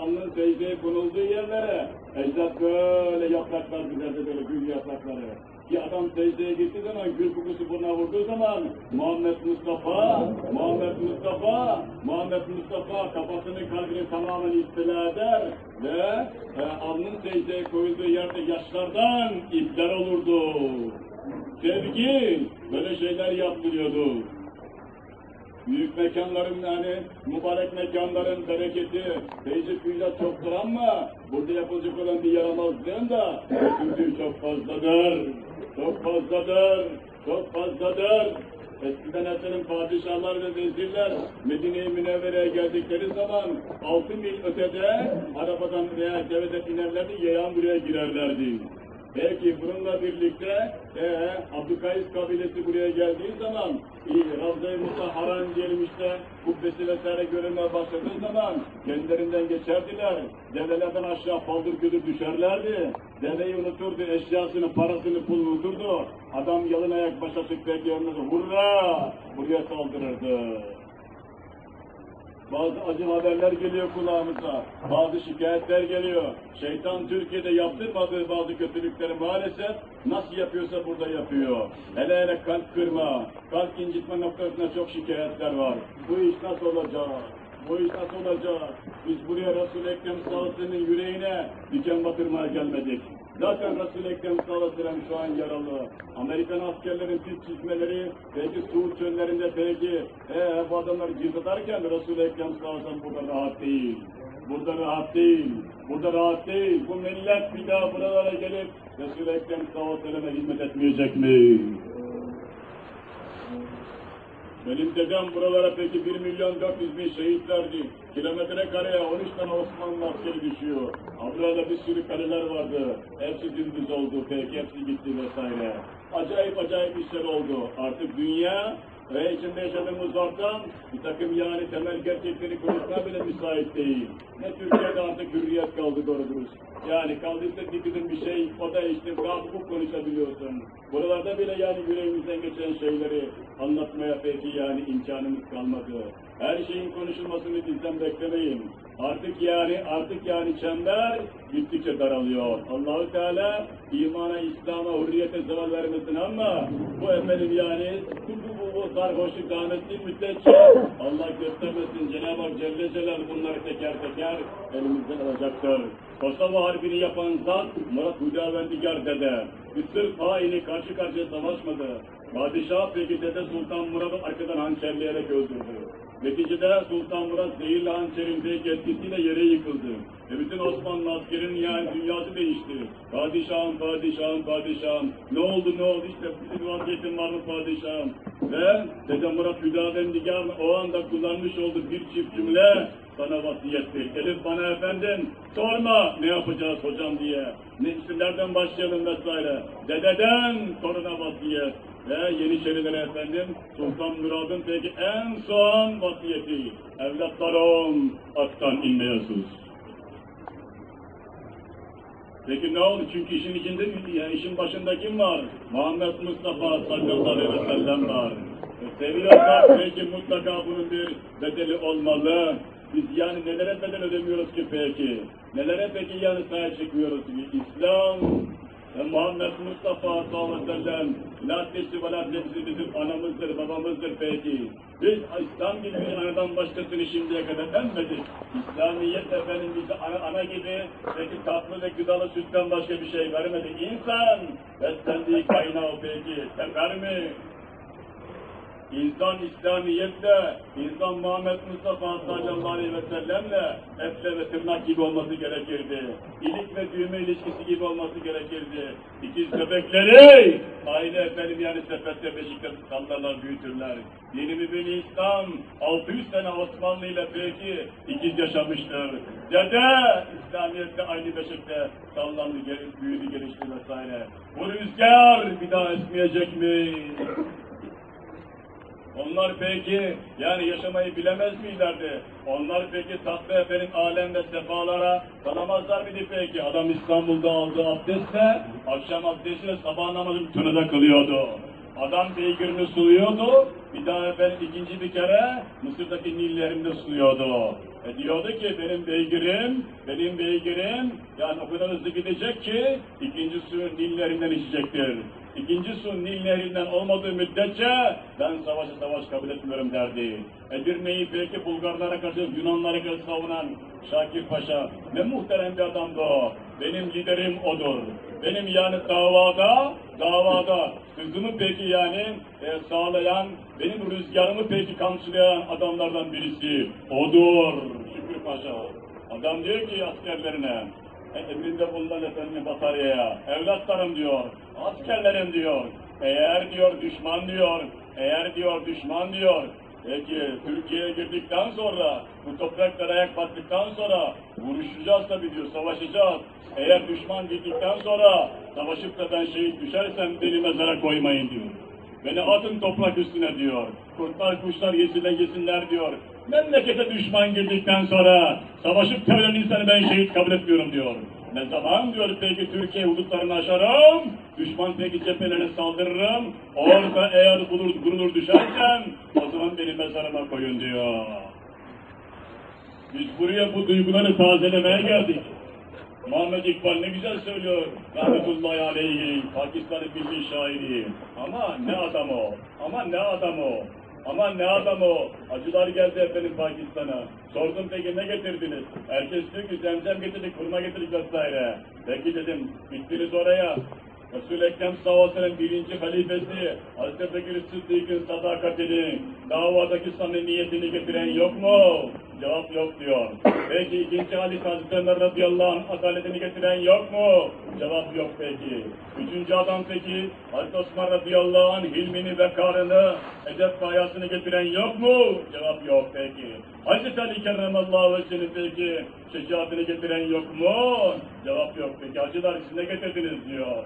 Speaker 1: alnın secdeye konulduğu yerlere ecdat böyle yapraklar güzeldi böyle gül yaprakları. Bir adam secdeye gittiği zaman gül kokusu burnuna vurduğu zaman Muhammed Mustafa, Muhammed Mustafa, Muhammed Mustafa kafasını kalbini tamamen istila eder ve e, alnın secdeye koyulduğu yerde yaşlardan ipler olurdu. Sevgi böyle şeyler yaptırıyordu. Büyük mekanların yani mübarek mekanların bereketi, feyzi kıyla çoktur ama burada yapılacak olan bir yaramazlığın da kötülüğü çok fazladır. Çok fazladır. Çok fazladır. Eskiden efendim padişahlar ve vezirler Medine-i Münevvere'ye geldikleri zaman altı mil ötede arabadan veya devede inerlerdi, yayan buraya girerlerdi. Peki bununla birlikte ee, Abdülkays kabilesi buraya geldiği zaman iyi, Ravza-i Mutahharan diyelim işte kubbesi vesaire görünmeye başladığı zaman kendilerinden geçerdiler. Develerden aşağı paldır güdür düşerlerdi. Deveyi unuturdu, eşyasını, parasını, pulunu unuturdu. Adam yalın ayak başa çık bekliyordu. Hurra! Buraya saldırırdı. Bazı acı haberler geliyor kulağımıza. Bazı şikayetler geliyor. Şeytan Türkiye'de yaptırmadığı bazı kötülükleri maalesef nasıl yapıyorsa burada yapıyor. Hele hele kalp kırma, kalp incitme noktasında çok şikayetler var. Bu iş nasıl olacak? Bu iş nasıl olacak? Biz buraya Resul-i Ekrem yüreğine diken batırmaya gelmedik. Zaten Resul-i Ekrem sellem şu an yaralı. Amerikan askerlerin pis çizmeleri, belki Suud çöllerinde belki ee, bu adamları cızıdarken Resul-i Ekrem sellem burada rahat değil. Burada rahat değil. Burada rahat değil. Bu millet bir daha buralara gelip Resul-i Ekrem selleme hizmet etmeyecek mi? Benim dedem buralara peki 1 milyon 400 bin şehit verdi. Kilometre kareye 13 tane Osmanlı askeri düşüyor. Avrupa'da bir sürü kaleler vardı. Hepsi dümdüz oldu peki, hepsi gitti vesaire. Acayip acayip işler oldu. Artık dünya ve içinde yaşadığımız ortam bir takım yani temel gerçekleri konuşmaya bile müsait değil. Ne Türkiye'de artık hürriyet kaldı doğru. Yani kaldıysa dikidin bir şey, o da işte kalkıp konuşabiliyorsun. Buralarda bile yani yüreğimizden geçen şeyleri anlatmaya peki yani imkanımız kalmadı. Her şeyin konuşulmasını bizden beklemeyin. Artık yani artık yani çember gittikçe daralıyor. Allahu Teala imana, İslam'a, hürriyete zeval vermesin ama bu efendim yani bu, bu, bu, sarhoşluk devam ettiği müddetçe Allah göstermesin Cenab-ı Hak Celle Celal bunları teker teker elimizden alacaktır. Kosova Harbi'ni yapan zat Murat Hüdavendigar dede. Sırf haini karşı karşıya savaşmadı. Padişah peki dede Sultan Murat'ı arkadan hançerleyerek öldürdü. Neticede Sultan Murat zehirli hançerin peki etkisiyle yere yıkıldı. Ve bütün Osmanlı askerin yani dünyası değişti. Padişahım, padişahım, padişahım. Ne oldu, ne oldu işte bizim vaziyetin var mı padişahım? Ve Dede Murat Hüdavendigar o anda kullanmış olduğu bir çift cümle sana vasiyettir. Elif bana efendim sorma ne yapacağız hocam diye. Ne isimlerden başlayalım vesaire. Dededen toruna vasiyet. Ve Yeniçerilere efendim Sultan Murad'ın peki en son vasiyeti. Evlatlarım attan inmeye sus. Peki ne oldu? Çünkü işin içinde yani işin başında kim var? Muhammed Mustafa sallallahu aleyhi ve sellem var. E, seviyorsak peki mutlaka bunun bir bedeli olmalı. Biz yani nelere bedel ödemiyoruz ki peki? Nelere peki yani sahip çıkmıyoruz? İslam Muhammed Mustafa sallallahu aleyhi ve sellem la teşri ve la teşri bizim anamızdır, babamızdır peki. Biz İslam gibi bir anadan başkasını şimdiye kadar emmedik. İslamiyet efendim bize ana, ana gibi peki tatlı ve gıdalı sütten başka bir şey vermedi. İnsan beslendiği kaynağı peki sefer mi? İnsan İslamiyetle, insan Muhammed Mustafa sallallahu aleyhi ve sellemle etle ve tırnak gibi olması gerekirdi. İlik ve düğme ilişkisi gibi olması gerekirdi. İkiz bebekleri aile efendim yani sepette beşikte sallarlar büyütürler. Bir beni İslam 600 sene Osmanlı ile peki ikiz yaşamıştır. Dede İslamiyet'te aynı beşikte sallandı, büyüdü, gelişti vesaire. Bu rüzgar bir daha esmeyecek mi? Onlar peki yani yaşamayı bilemez miylerdi? Onlar peki tatlı efendim alem ve sefalara tanımazlar mıydı peki? Adam İstanbul'da aldığı abdestle akşam abdestiyle sabah namazını tünede kılıyordu. Adam beygirini suluyordu, bir daha efendim ikinci bir kere Mısır'daki nillerinde suluyordu. E diyordu ki benim beygirim, benim beygirim yani o kadar hızlı gidecek ki ikinci suyu nillerinden içecektir. İkinci su Nil Nehri'nden olmadığı müddetçe ben savaşı savaş kabul etmiyorum derdi. Edirne'yi peki Bulgarlara karşı Yunanlara karşı savunan Şakir Paşa ne muhterem bir adamdı o. Benim liderim odur. Benim yani davada, davada sözümü peki yani e, sağlayan, benim rüzgarımı peki kamçılayan adamlardan birisi odur Şükrü Paşa. Adam diyor ki askerlerine, emrinde bulunan efendim bataryaya, evlatlarım diyor, askerlerim diyor, eğer diyor düşman diyor, eğer diyor düşman diyor, peki Türkiye'ye girdikten sonra, bu topraklara ayak bastıktan sonra vuruşacağız tabii diyor, savaşacağız. Eğer düşman girdikten sonra savaşıp da ben şehit düşersem beni mezara koymayın diyor. Beni atın toprak üstüne diyor. Kurtlar kuşlar yesinler yesinler diyor. Memlekete düşman girdikten sonra savaşıp tevlen insanı ben şehit kabul etmiyorum diyor. Ne zaman diyor peki Türkiye hudutlarını aşarım, düşman peki cephelerine saldırırım, orada eğer bulur, bulunur düşersem o zaman beni mezarıma koyun diyor. Biz buraya bu duyguları tazelemeye geldik. Muhammed İkbal ne güzel söylüyor. Rahmetullahi aleyhi, Pakistan'ın milli şairi. Ama ne adam o, ama ne adam o. Ama ne adam o. Acılar geldi efendim Pakistan'a. Sordum peki ne getirdiniz? Herkes diyor ki zemzem getirdik, kurma getirdik vesaire. Peki dedim, gittiniz oraya. Resul-i Ekrem sallallahu aleyhi ve sellem birinci halifesi Hazreti Bekir Sıddık'ın sadakatini, davadaki samimiyetini getiren yok mu? Cevap yok diyor. Peki ikinci halife Hazreti Ömer radıyallahu anh adaletini getiren yok mu? Cevap yok peki. Üçüncü adam peki Hazreti Osman radıyallahu anh hilmini, vekarını, edep ve hayasını getiren yok mu? Cevap yok peki. Hazreti Ali kerramallahu vecihini peki şecaatini getiren yok mu? Cevap yok peki. Hacılar siz ne getirdiniz diyor.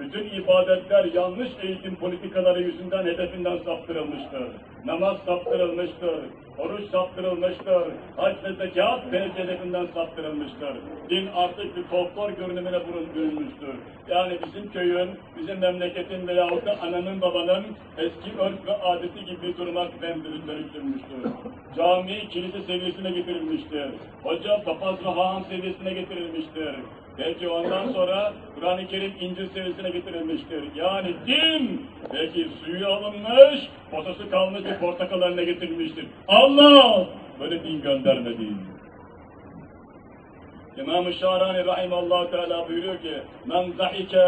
Speaker 1: Bütün ibadetler yanlış eğitim politikaları yüzünden hedefinden saptırılmıştır. Namaz saptırılmıştır. Oruç saptırılmıştır. Hac ve zekat belki hedefinden saptırılmıştır. Din artık bir folklor görünümüne bürünmüştür. Yani bizim köyün, bizim memleketin veyahut da ananın babanın eski örf ve adeti gibi durmak dönüştürmüştür. Cami kilise seviyesine getirilmiştir. Hoca papaz ve hağam seviyesine getirilmiştir. Belki ondan sonra Kur'an-ı Kerim İncil seviyesine getirilmiştir. Yani din belki suyu alınmış, posası kalmış bir portakal haline getirilmiştir. Allah böyle din göndermedi. İmam-ı Şahrani Rahimallahu Teala buyuruyor ki Men zahike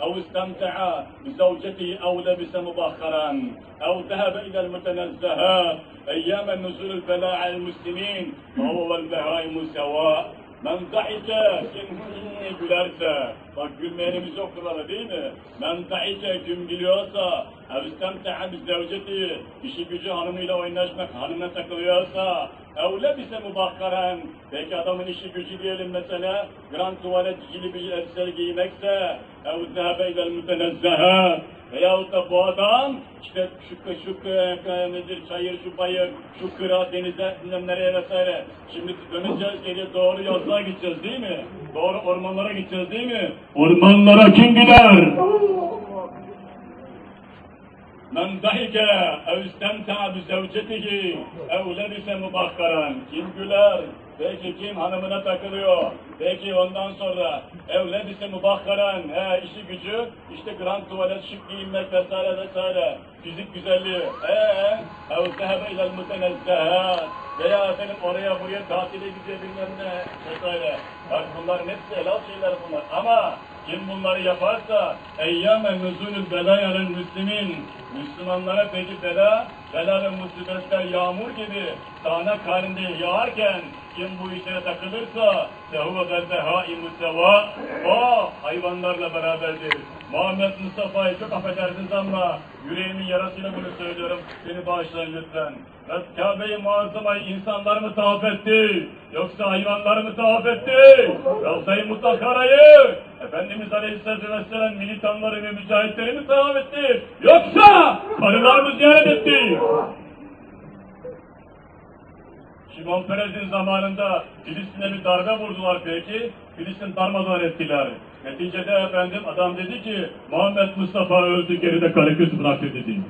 Speaker 1: ev istemte'a bi zavcetihi ev lebise mubakharan ev zehebe ilel mütenezzeha eyyamen nuzulul bela'el muslimin ve huvel behaimu seva Men zahike kim gülerse, bak gülmeyenimiz yok burada değil mi? Men zahike kim gülüyorsa, ev istemte'a bi zavcetihi, işi gücü hanımıyla oynaşmak, hanımla takılıyorsa, ev lebise mubakkaran, belki adamın işi gücü diyelim mesela, grand tuvalet gibi bir elbise giymekse, ev zehebe ilel mütenezzeha, veyahut da bu adam, işte şu, şu, nedir, çayır, şu bayır, şu kıra, denize, bilmem nereye vesaire. Şimdi döneceğiz geriye doğru yazlığa gideceğiz değil mi? Doğru ormanlara gideceğiz değil mi? Ormanlara kim gider? Men dahike ev istemta bi zevcetihi ev lebise. Kim güler? Peki kim hanımına takılıyor? Peki ondan sonra ev lebise mubakkaran. He işi gücü işte grand tuvalet şık giyinmek vesaire vesaire. Fizik güzelliği. Eee ev zehebe ilel mutenezzehat. Veya efendim oraya buraya tatile gidiyor bilmem ne vesaire. Bak bunların hepsi helal şeyler bunlar. Ama kim bunları yaparsa eyyâme nuzulül belayalel müslimin Müslümanlara peki bela, bela ve musibetler yağmur gibi sağanak halinde yağarken kim bu işlere takılırsa sehuve vel behâi museva o hayvanlarla beraberdir. Muhammed Mustafa'yı çok affedersiniz ama yüreğimin yarasıyla bunu söylüyorum. Beni bağışlayın lütfen. Kabe-i Muazzama'yı insanlar mı tavaf etti? Yoksa hayvanlar mı tavaf etti? Ravza-i Mutakara'yı Efendimiz Aleyhisselatü Vesselam militanları ve mücahitleri mi tavaf etti? Yoksa karılar mı ziyaret etti? Şimon Peres'in zamanında Filistin'e bir darbe vurdular peki. Filistin darmadağın ettiler. Neticede efendim adam dedi ki Muhammed Mustafa öldü geride karı kız bıraktı dedi.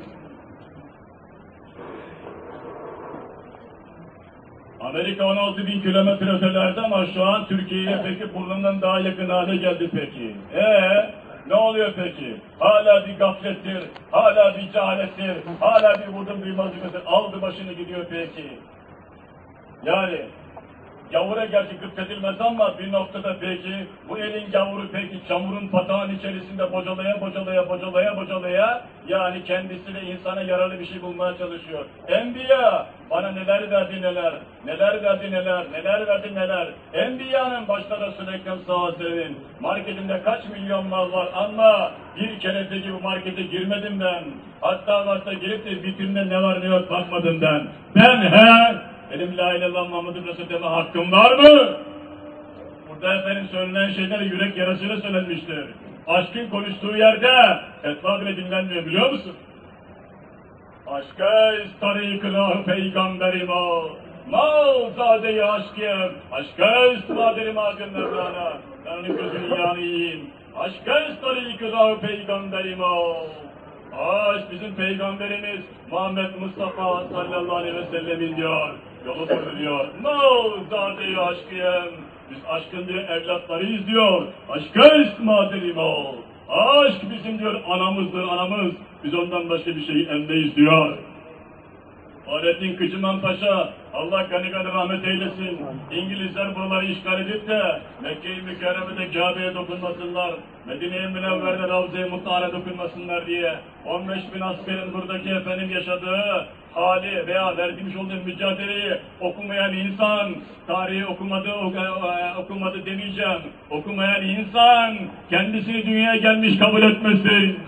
Speaker 1: Amerika 16 bin kilometre ötelerde ama şu an Türkiye'ye peki burnundan daha yakın hale geldi peki. Ee, ne oluyor peki? Hala bir gaflettir, hala bir cehalettir, hala bir vurdum duymazlıktır. Aldı başını gidiyor peki. Yani gavura gerçi gıptetilmez ama bir noktada peki bu elin gavuru peki çamurun patağın içerisinde bocalaya bocalaya bocalaya bocalaya yani kendisi ve insana yararlı bir şey bulmaya çalışıyor. Enbiya bana neler verdi neler, neler verdi neler, neler verdi neler. Enbiya'nın başta Resul-i Ekrem sellem'in marketinde kaç milyon mal var ama bir kere peki bu markete girmedim ben. Hatta hatta girip de vitrinde ne var ne yok bakmadım ben. Ben he benim la ilahe illallah Muhammedun Resul deme hakkım var mı? Burada efendim söylenen şeyler yürek yarasıyla söylenmiştir. Aşkın konuştuğu yerde fetva bile dinlenmiyor biliyor musun? Aşka istarikılahu peygamberim o. Mal zade-i aşkım. Aşka istaderim ağacın mevlana. Ben onun gözünü yiyeyim. Aşka istarikılahu peygamberim o. Aşk bizim peygamberimiz Muhammed Mustafa sallallahu aleyhi ve sellemin diyor. Yolu buyuruyor. Mal zade-i aşkım. Biz aşkın diyor evlatlarıyız diyor. Aşka ismadelim o. Aşk bizim diyor anamızdır anamız. Biz ondan başka bir şey emmeyiz diyor. Fahrettin Kıcıman Paşa, Allah gani gani rahmet eylesin. İngilizler buraları işgal edip de Mekke-i Mükerreme'de Kabe'ye dokunmasınlar, Medine-i Münevver'de Ravza-i Mutahhar'a dokunmasınlar diye 15 bin askerin buradaki efendim yaşadığı hali veya verdiğimiz olduğu mücadeleyi okumayan insan, tarihi okumadı, oku- okumadı demeyeceğim, okumayan insan kendisini dünyaya gelmiş kabul etmesin.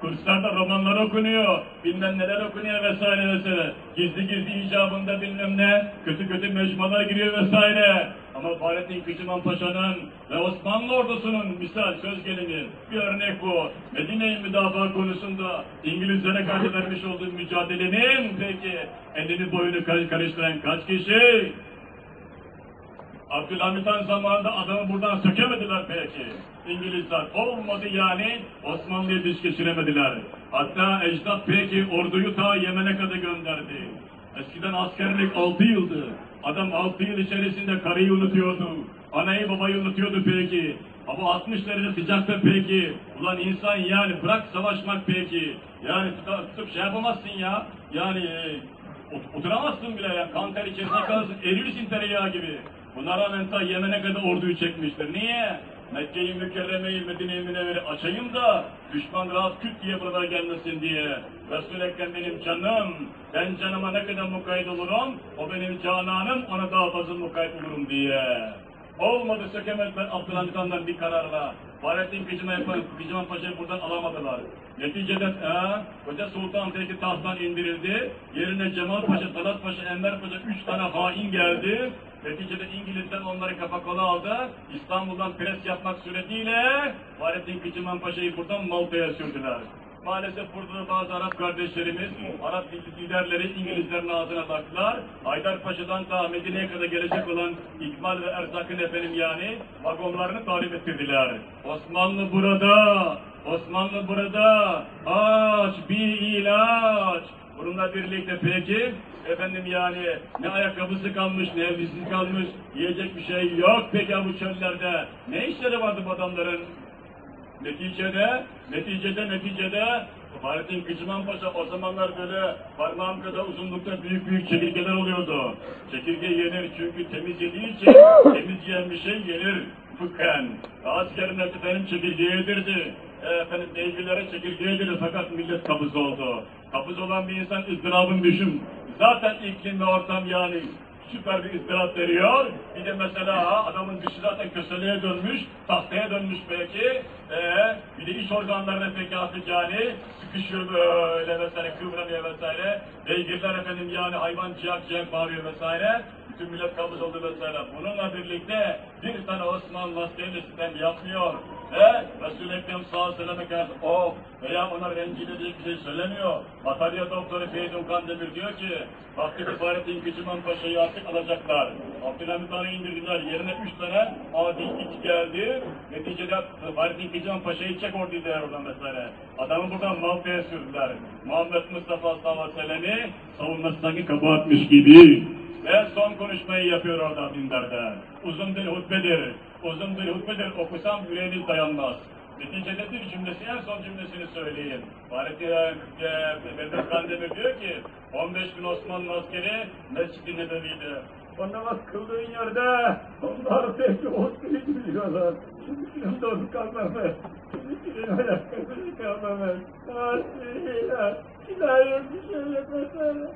Speaker 1: Kurslarda romanlar okunuyor, bilmem neler okunuyor vesaire vesaire. Gizli gizli icabında bilmem ne, kötü kötü mecmualar giriyor vesaire. Ama Fahrettin Kıcıman Paşa'nın ve Osmanlı ordusunun misal söz gelimi bir örnek bu. Medine-i müdafaa konusunda İngilizlere karşı vermiş olduğu mücadelenin peki elini boyunu kar- karıştıran kaç kişi? Abdülhamit Han zamanında adamı buradan sökemediler peki. İngilizler olmadı yani Osmanlı'ya diş geçiremediler. Hatta ecdat peki orduyu ta Yemen'e kadar gönderdi. Eskiden askerlik 6 yıldı. Adam 6 yıl içerisinde karıyı unutuyordu. Anayı babayı unutuyordu peki. Hava 60 derece sıcakta peki. Ulan insan yani bırak savaşmak peki. Yani tutup, şey yapamazsın ya. Yani e, ot- oturamazsın bile ya. Kan ter içerisinde kalırsın. Erirsin tereyağı gibi. Buna rağmen ta Yemen'e kadar orduyu çekmiştir. Niye? Mekke'yi Mükerreme'yi Medine'yi Münevver'i açayım da düşman rahat küt diye buralara gelmesin diye. Resul-i Ekrem benim canım. Ben canıma ne kadar mukayyet olurum, o benim cananım, ona daha fazla mukayyet olurum diye. Olmadı sökemezler Abdülhamit Han'dan bir kararla. Fahrettin Kıcıman, Kıcıman Paşa'yı buradan alamadılar. Neticede e, Hoca Sultan Tevki tahttan indirildi. Yerine Cemal Paşa, Talat Paşa, Enver Paşa üç tane hain geldi. Neticede İngilizler onları kafa aldı. İstanbul'dan pres yapmak suretiyle Fahrettin Kıcıman Paşa'yı buradan Malta'ya sürdüler. Maalesef burada da bazı Arap kardeşlerimiz, Arap liderleri İngilizlerin ağzına taktılar. Haydarpaşa'dan ta Medine'ye kadar gelecek olan ikmal ve erzakın efendim yani vagonlarını talim ettirdiler. Osmanlı burada, Osmanlı burada, aç bir ilaç. Bununla birlikte peki, efendim yani ne ayakkabısı kalmış, ne elbisesi kalmış, yiyecek bir şey yok peki bu çöllerde. Ne işleri vardı bu adamların? Neticede, neticede, neticede Fahrettin Kıcıman Paşa o zamanlar böyle parmağım kadar uzunlukta büyük büyük çekirgeler oluyordu. Çekirge yenir çünkü temiz yediği için <laughs> temiz yiyen bir şey yenir fıkhen. Askerin efendim çekirge yedirdi. E, efendim beygirlere çekirge yedirdi fakat millet kabız oldu. Kabız olan bir insan ızdırabını düşün. Zaten iklim ve ortam yani süper bir ızdırap veriyor. Bir de mesela adamın dışı zaten köseleye dönmüş, tahtaya dönmüş belki. Ee, bir de iç organlarına peki artık yani sıkışıyor böyle vesaire, kıvranıyor vesaire. Beygirler efendim yani hayvan ciyak ciyak bağırıyor vesaire. Bütün millet kabız oldu vesaire. Bununla birlikte bir tane Osmanlı askeri sistem yapmıyor. Ve Resul-i Ekrem sallallahu aleyhi ve selleme karşı o veya ona rencide edecek bir şey söylemiyor. Batarya doktoru Feridun Kandemir diyor ki Vakti Fahrettin Kıcıman Paşa'yı artık alacaklar. Abdülhamit Han'ı indirdiler. Yerine üç tane adi it geldi. Neticede Fahrettin Kıcıman Paşa'yı çek orduydular oradan vesaire. Adamı buradan Malta'ya sürdüler. Muhammed Mustafa sallallahu aleyhi ve sellem'i savunması sanki kabahatmiş gibi. Ve son konuşmayı yapıyor orada minberde. Uzun bir hutbedir. Uzun bir hutbedir. Okusam yüreğiniz dayanmaz. Neticede bir cümlesi, en son cümlesini söyleyeyim. Fahrettin Mehmet Kandemir diyor ki, 15 bin Osmanlı askeri Mescid-i Nebevi'de. O namaz kıldığın yerde onlar peki hutbeyi biliyorlar. Şimdi onu kalmamış. Şimdi ayakkabını kalmamış. Asiyle. İlahi bir şey yapmasana.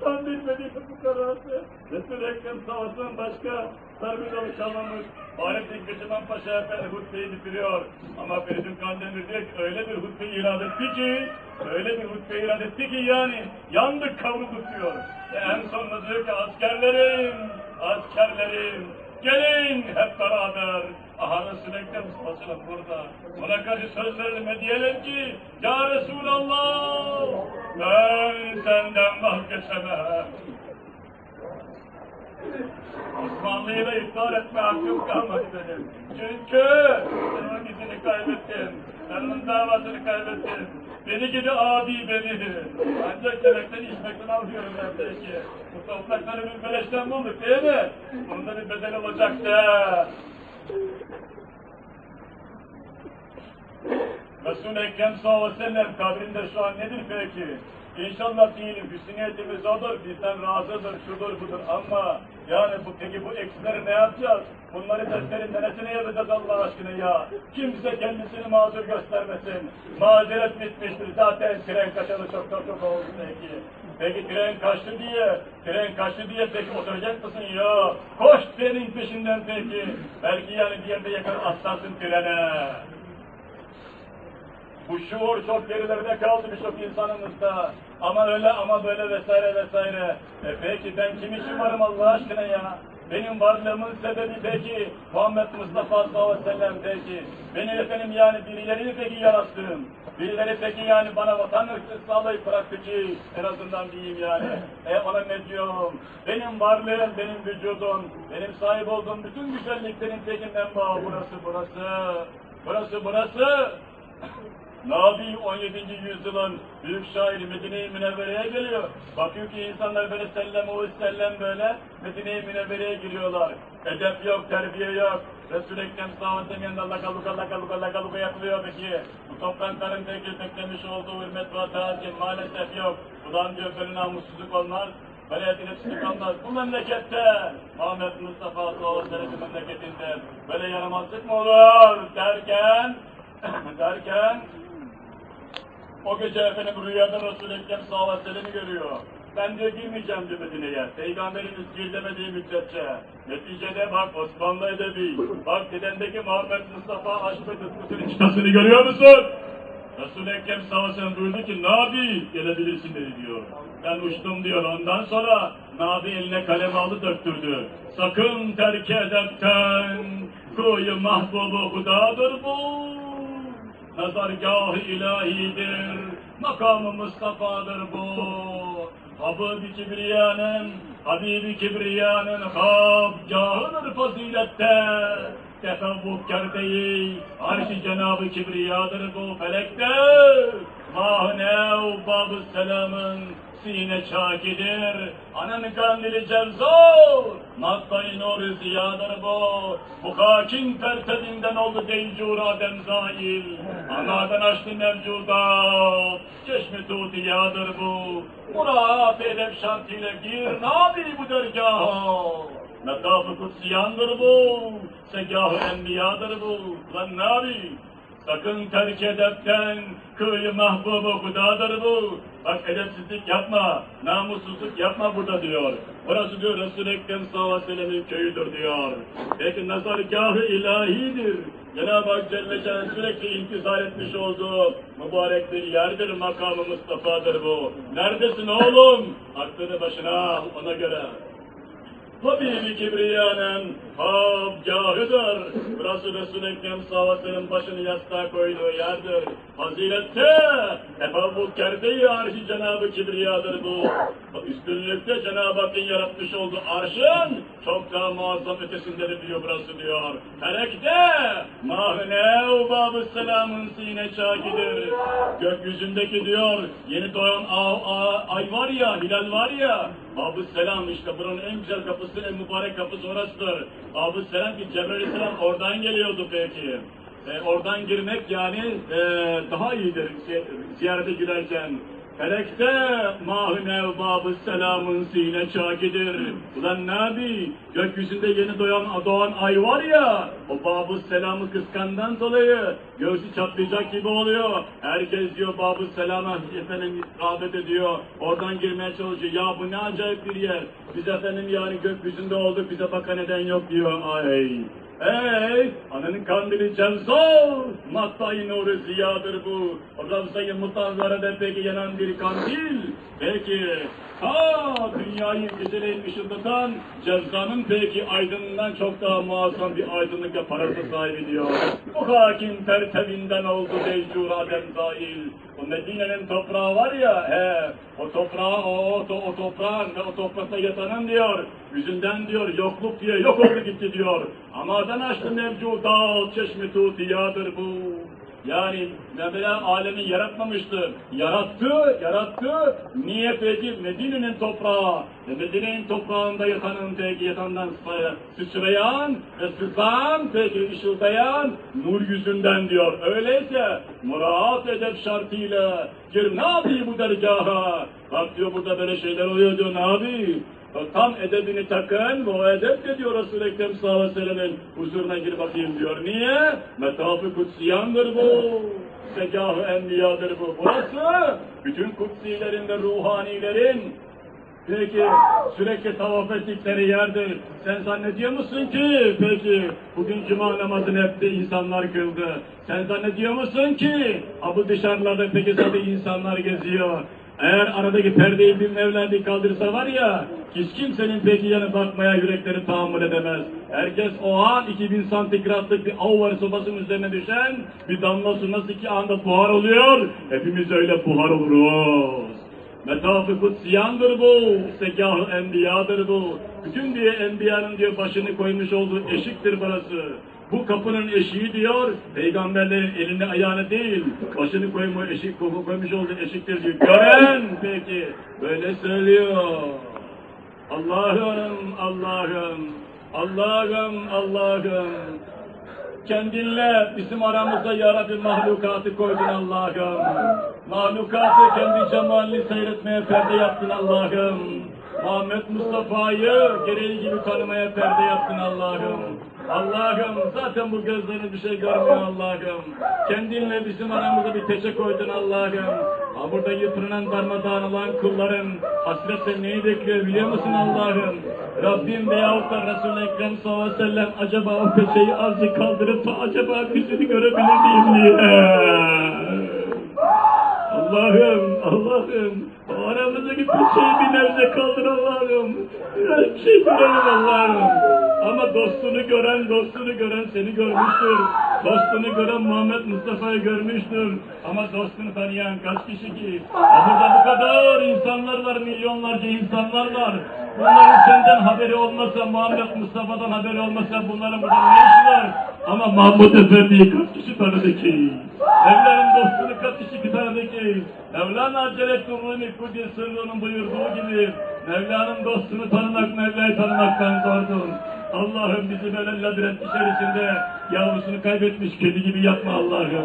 Speaker 1: Tam bilmediği bu kararı. Resul-i Ekrem Savaşı'nın başka terminalı kalmamış. Fahrettin Kıcıman Paşa Efendi hutbeyi bitiriyor. Ama Feridun Kandemir diyor öyle bir hutbe irad etti ki, öyle bir hutbe irad etti ki yani yandık kavrulduk diyor. Ve en sonunda diyor ki askerlerim, askerlerim, gelin hep beraber. Aha Resul-i Ekrem Savaşı'nın burada. Ona karşı söz verelim diyelim ki, Ya Resulallah, ben senden vazgeçemem. Osmanlı'yı da iptal etme hakkım kalmadı benim. Çünkü sen onun gidini kaybettin. Sen onun davasını kaybettin. Beni gidi adi beni. Ancak yemekten içmekten alıyorum ben belki. Bu toprakları bir beleşten bulduk değil mi? Bunun da bir bedeli olacaktı. Resul-i Ekrem sallallahu aleyhi ve sellem kabrinde şu an nedir peki? İnşallah diyelim hüsniyetimiz odur, bizden razıdır, şudur budur ama yani bu peki bu eksileri ne yapacağız? Bunları defterin neresine yazacağız Allah aşkına ya? Kimse kendisini mazur göstermesin. Mazeret bitmiştir zaten tren kaçalı çok çok çok oldu peki. Peki tren kaçtı diye, tren kaçtı diye peki oturacak mısın ya? Koş trenin peşinden peki. Belki yani bir yerde yakın atlarsın trene. Bu şuur çok gerilerde kaldı birçok insanımızda. Ama öyle ama böyle vesaire vesaire. E peki ben kim için varım Allah aşkına ya? Benim varlığımın sebebi peki Muhammed Mustafa sallallahu aleyhi ve sellem peki. Beni efendim yani birileri peki yarattım. Birileri peki yani bana vatan ırkı sağlayıp bıraktı ki en azından diyeyim yani. E ona ne diyorum? Benim varlığım, benim vücudum, benim sahip olduğum bütün güzelliklerin peki menbaı burası burası. Burası burası. Nabi 17. yüzyılın büyük şairi Medine-i Münevvere'ye geliyor. Bakıyor ki insanlar böyle sellem o sellem böyle Medine-i Münevvere'ye giriyorlar. Edep yok, terbiye yok. Resul-i Ekrem sallallahu yanında laka luka laka luka laka luka yapılıyor peki. Bu toprakların peki beklemiş olduğu hürmet ve tacir maalesef yok. Ulan diyor böyle namussuzluk olmaz. Edilipsizlik olmaz. Bu memlekette Muhammed Mustafa sallallahu aleyhi ve memleketinde böyle yaramazlık mı olur derken <coughs> derken o gece efendim rüyada Resul-i Ekrem sallallahu aleyhi görüyor. Ben diyor girmeyeceğim diyor Medine'ye. Peygamberimiz gir demediği müddetçe. Neticede bak Osmanlı edebi. Bak dedendeki Muhammed Mustafa aşk ve tıpkısının çıtasını görüyor musun? Resul-i Ekrem sallallahu aleyhi ki Nabi gelebilirsin dedi diyor. Ben uçtum diyor. Ondan sonra Nabi eline kalem aldı döktürdü. Sakın terk edepten kuyu mahbubu hudadır bu. Nazargah-ı ilahidir, makamı Mustafa'dır bu. Habib-i Kibriyan'ın, Habib-i Kibriyan'ın habgahıdır fazilette. Tefevvukkar değil, arş-ı Cenab-ı Kibriyadır bu felekte. Mahnev Bab-ı Selam'ın sine çakidir. Ananı kandili cevzor, maddayı nur ziyadır bu. Bu hakim tertebinden oldu dencur adem zail. Anadan açtı mevcudat, çeşme tutiyadır bu. Murat edep şartıyla gir, nabi bu dergaha. Metaf-ı kutsiyandır bu, segah-ı enbiyadır bu. Lan nabi, Sakın terk edepten kıyı mahbubu hudadır bu. Bak edepsizlik yapma, namussuzluk yapma burada diyor. Burası diyor Resul-i Ekrem sallallahu köyüdür diyor. Peki nazargahı ilahidir. Cenab-ı Hak Celle Celaluhu sürekli intizar etmiş olduğu mübarek bir yerdir, makamı Mustafa'dır bu. Neredesin oğlum? Aklını başına ona göre. Habibi Kibriyan'ın habgahıdır. Burası Resul-i Ekrem sallallahu başını yastığa koyduğu yerdir. Fazilette, tefavvukkerde arşi Cenab-ı Kibriyadır bu. Üstünlükte Cenab-ı Hakk'ın yaratmış olduğu arşın çok daha muazzam ötesindedir diyor burası diyor. Felekte, mahnev babı selamın sine çakidir. Gökyüzündeki diyor, yeni doğan ay var ya, hilal var ya, Babı Selam işte buranın en güzel kapısı, en mübarek kapısı orasıdır. Babı Selam ki Cebrail Aleyhisselam oradan geliyordu peki. E, oradan girmek yani e, daha iyidir ziyarete girerken. Felekte mahünev babı selamın sine çakidir. Ulan Nabi, gökyüzünde yeni doğan, doğan ay var ya, o babı selamı kıskandan dolayı göğsü çatlayacak gibi oluyor. Herkes diyor babı selama efendim rağbet ediyor. Oradan girmeye çalışıyor. Ya bu ne acayip bir yer. Biz efendim yani gökyüzünde olduk, bize bakan neden yok diyor. Ay. Ey, ananın kandili cemzol, mattayı nuru ziyadır bu. Ravza-i mutahharede peki yanan bir kandil. Peki, ha dünyayı geceleyin ışıldatan cezanın peki aydınından çok daha muazzam bir aydınlık ve parası sahibi diyor. Bu hakim tertebinden oldu deccur adem zahil. O Medine'nin toprağı var ya, he, o toprağı, o, o, o toprağın ve o toprakta yatanın diyor, yüzünden diyor, yokluk diye yok oldu gitti diyor. Amadan açtı mevcudat, çeşme tutiyadır bu. Yani Mevla alemi yaratmamıştı. Yarattı, yarattı. Niye peki? Medine'nin toprağı. E Medine'nin toprağında yatanın peki yatandan sıçrayan ve sızan peki ışıldayan nur yüzünden diyor. Öyleyse muraat edep şartıyla gir ne yapayım bu dergaha? Bak diyor burada böyle şeyler oluyor diyor ne yapayım? Tam edebini takın, bu edep de diyor Resul-i Ekrem sallallahu huzuruna gir bakayım diyor. Niye? Metafı kutsiyandır bu. Segahı enbiyadır bu. Burası bütün kutsilerin ve ruhanilerin Peki sürekli tavaf ettikleri yerdir. Sen zannediyor musun ki peki bugün cuma namazını hep insanlar kıldı. Sen zannediyor musun ki bu dışarılarda peki zaten insanlar geziyor. Eğer aradaki perdeyi bir Mevla bir kaldırsa var ya, hiç kimsenin peki yanı bakmaya yürekleri tahammül edemez. Herkes o an 2000 santigratlık bir avvar sobasının üzerine düşen bir damla su nasıl ki anda buhar oluyor, hepimiz öyle buhar oluruz. Metafı kutsiyandır bu, segahı enbiyadır bu. Bütün diye enbiyanın diyor başını koymuş olduğu eşiktir burası. Bu kapının eşiği diyor, peygamberlerin elini ayağını değil, başını koymuş, eşik, koymuş olduğu eşiktir diyor. Gören peki, böyle söylüyor. Allah'ım, Allah'ım, Allah'ım, Allah'ım. Kendinle bizim aramızda ya Rabbi mahlukatı koydun Allah'ım. Mahlukatı kendi cemalini seyretmeye perde yaptın Allah'ım. Muhammed Mustafa'yı gereği gibi tanımaya perde yaptın Allah'ım. Allah'ım zaten bu gözlerini bir şey görmüyor Allah'ım. Kendinle bizim aramıza bir peçe koydun Allah'ım. Ha burada yıpranılan darmadağın olan kulların hasretle neyi bekliyor biliyor musun Allah'ım? Rabbim veyahut da Resul-i Ekrem sallallahu aleyhi ve sellem acaba o peçeyi azıcık kaldırıp acaba yüzünü görebilir miyim diye. Allah'ım, Allah'ım, aramızdaki peçeyi bir nebze kaldır Allah'ım. Bir şey görelim Allah'ım. Ama dostunu gören, dostunu gören seni görmüştür. Dostunu gören Muhammed Mustafa'yı görmüştür. Ama dostunu tanıyan kaç kişi ki? Burada bu kadar insanlar var, milyonlarca insanlar var. Bunların senden haberi olmasa, Muhammed Mustafa'dan haberi olmasa bunların burada ne işi var? Ama Mahmud Efendi'yi kaç kişi tanıdı ki? Mevla'nın dostunu kaç kişi tanıdı ki? Mevlana Rumi Kudüs Sırrı'nın buyurduğu gibi Mevla'nın dostunu tanımak Mevla'yı tanımaktan zordur. Allah'ım bizi böyle labirent içerisinde yavrusunu kaybetmiş kedi gibi yapma Allah'ım.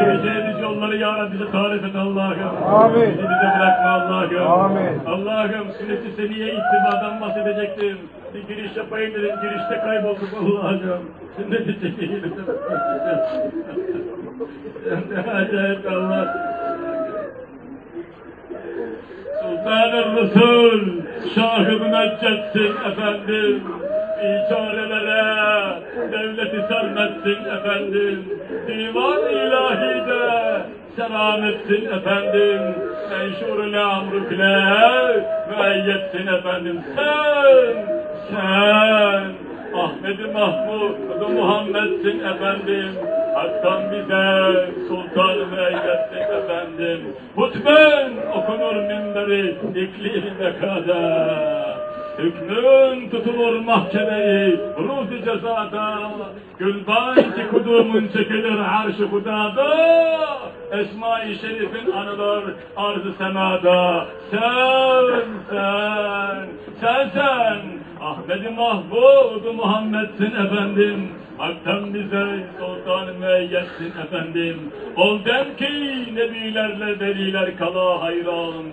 Speaker 1: Geleceğimiz yolları ya Rabbi bize tarif et Allah'ım.
Speaker 2: Amin.
Speaker 1: Bizi bize bırakma Allah'ım.
Speaker 2: Amin.
Speaker 1: Allah'ım sünnet-i seniye ittibadan bahsedecektim. Bir giriş yapayım dedim, girişte kaybolduk Allah'ım. Sünnet-i seniye Ne acayip Allah. Sultan-ı Resul, Şah-ı Müneccetsin efendim. İçarelere devleti sermetsin efendim. Divan ilahide selam etsin efendim. Menşur-ı amrükle müeyyetsin efendim. Sen, sen Ahmet-i Mahmud Muhammed'sin efendim. Hak'tan bize sultan-ı müeyyetsin efendim. Hutben okunur minberi iklimine kadar. Hükmün tutulur mahkemeyi ruh cezada Gülban ki kudumun çekilir arş-ı hudada. Esma-i şerifin anılır arz-ı semada. Sen sen sen sen. Ahmet-i Mahmud Muhammed'sin efendim. Hak'tan bize sultan müeyyetsin efendim. Ol dem ki nebilerle veliler kala hayran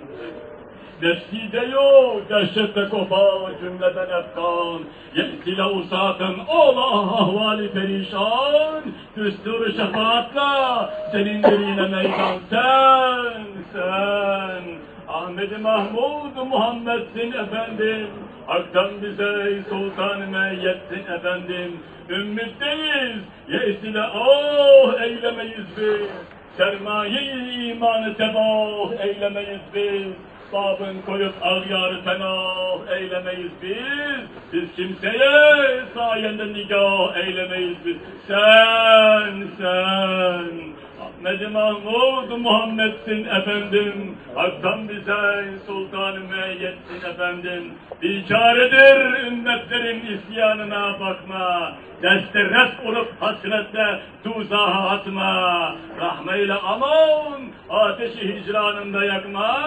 Speaker 1: Nefside yok, dehşetle kopar cümleden efkan. Yetile usatın, ola ahvali perişan. Düstur şefaatla, senindir yine meydan. Sen, sen, Ahmet Mahmud Muhammed'sin efendim. Hak'tan bize sultan meyyetsin efendim. Ümmütteyiz, yesile ah eylemeyiz biz. Sermaye-i imanı tebah eylemeyiz biz. Babın koyup ağyarı fenah eylemeyiz biz. Biz kimseye sayende nikah eylemeyiz biz. Sen, sen. Ahmet Mahmud Muhammed'sin efendim. Hak'tan bize sultan-ı müeyyetsin efendim. Biçaredir ümmetlerin isyanına bakma. Deste res olup hasretle tuzaha atma. Rahmeyle aman ateşi hicranında yakma.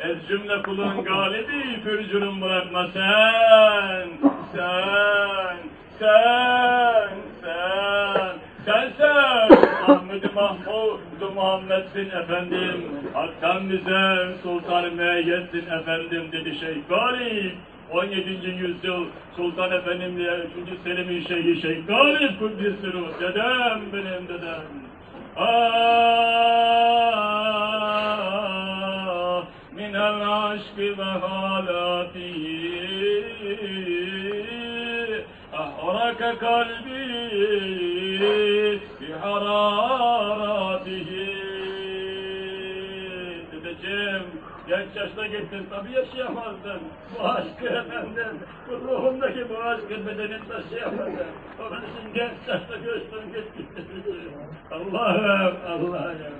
Speaker 1: Ez cümle kulun galibi pürcürüm bırakma sen. Sen, sen, sen. Sen sen <laughs> Ahmet Mahmud Muhammed'sin efendim. Hak'tan bize sultan-ı müeyyetsin efendim dedi Şeyh Galip. 17. yüzyıl Sultan Efendim diye 3. Selim'in şeyhi Şeyh Galip ruh. Dedem benim dedem. Ah, minel aşkı ve halatihi أحرك قلبي بحرارته Dedeciğim, genç yaşta gittin tabii yaşayamazdın. Bu aşkı efendim, bu ruhundaki bu aşkı bedenin taşıyamadın. Onun için genç yaşta göçtün gittin. Allah'ım, Allah'ım.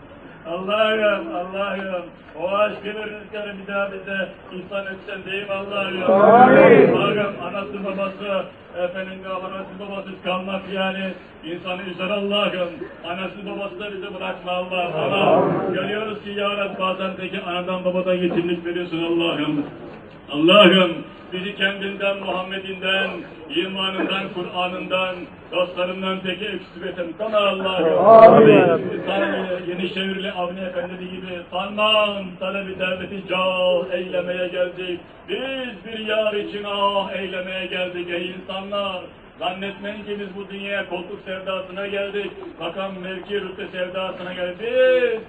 Speaker 1: Allah'ım, Allah'ım, o aşkı ve rüzgarı bir daha bize ihsan etsen değil mi Allah'ım?
Speaker 2: Amin.
Speaker 1: Allah'ım, anası babası, efendim anası babası kalmak yani insanı üzer Allah'ım. Anası babası da bizi bırakma Allah'ım. Ama görüyoruz ki ya Rabbi bazen peki anadan babadan yetimlik veriyorsun Allah'ım. Allah'ım bizi kendinden, Muhammed'inden, imanından, Kur'an'ından, dostlarından peki eksik etme. Sana Allah'ım.
Speaker 2: Amin.
Speaker 1: Sana Yenişehirli Avni Efendi gibi sanmam talebi devleti cah eylemeye geldik. Biz bir yar için ah eylemeye geldik ey insanlar. Zannetmeyin ki biz bu dünyaya koltuk sevdasına geldik. Makam mevki rütbe sevdasına geldik.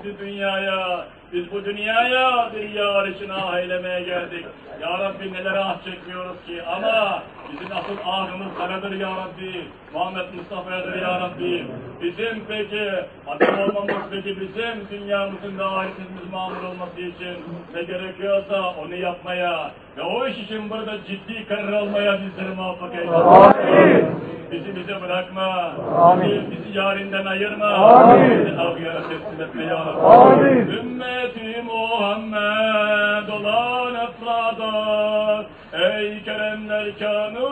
Speaker 1: Biz bu dünyaya, biz bu dünyaya bir yar için ah eylemeye geldik. Ya Rabbi neler ah çekmiyoruz ki ama bizim asıl ahımız karadır Ya Rabbi. Muhammed Mustafa'yadır Ya Rabbi. Bizim peki adam olmamız peki bizim dünyamızın ve ahiretimizin mamur olması için ne gerekiyorsa onu yapmaya ve o iş için burada ciddi karar almaya bizleri muvaffak eyle.
Speaker 2: Amin.
Speaker 1: Bizi bize bırakma.
Speaker 2: Amin.
Speaker 1: Bizi, yarinden ayırma.
Speaker 2: Amin.
Speaker 1: Bizi ağrıya teslim etme ya Rabbi.
Speaker 2: Amin.
Speaker 1: Ümmeti Muhammed olan efrada Ey keremler kanı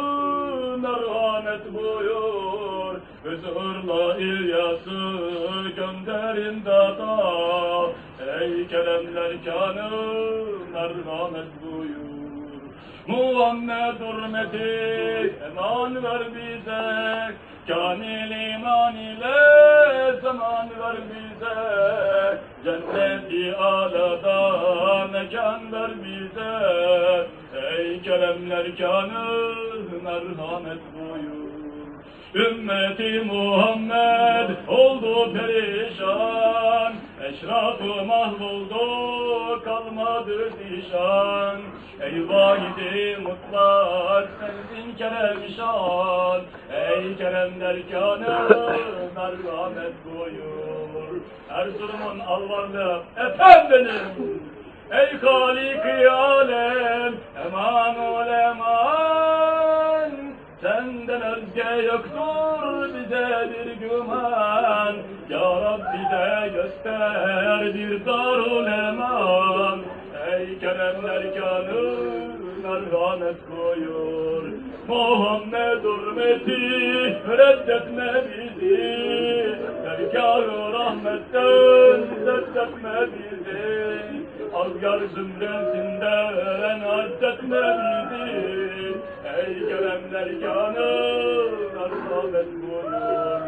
Speaker 1: merhamet buyur. Ve zırla İlyas'ı gönderin dada Ey keremler kanı merhamet buyur. Muhammed hürmeti eman ver bize Kamil iman ile zaman ver bize Cenneti alada mekan ver bize. Ey keremler kanı merhamet buyur Ümmeti Muhammed oldu perişan. Eşrafı mahvoldu kalmadı zişan Ey vahidi mutlak sensin keremşan Ey kerem derkanı merhamet buyur. Erzurum'un alvarlı efendim. Ey Halik-i Alem eman ol eman Senden özge yoktur bize bir güman. Ya Rabbi de göster bir darul eman. Ey keremler kanı merhamet koyur Muhammed hürmeti reddetme bizi. Dergâh-ı rahmetten reddetme bizi. Azgar zümresinden addetme bizi Ey keremler kanı merhamet buyur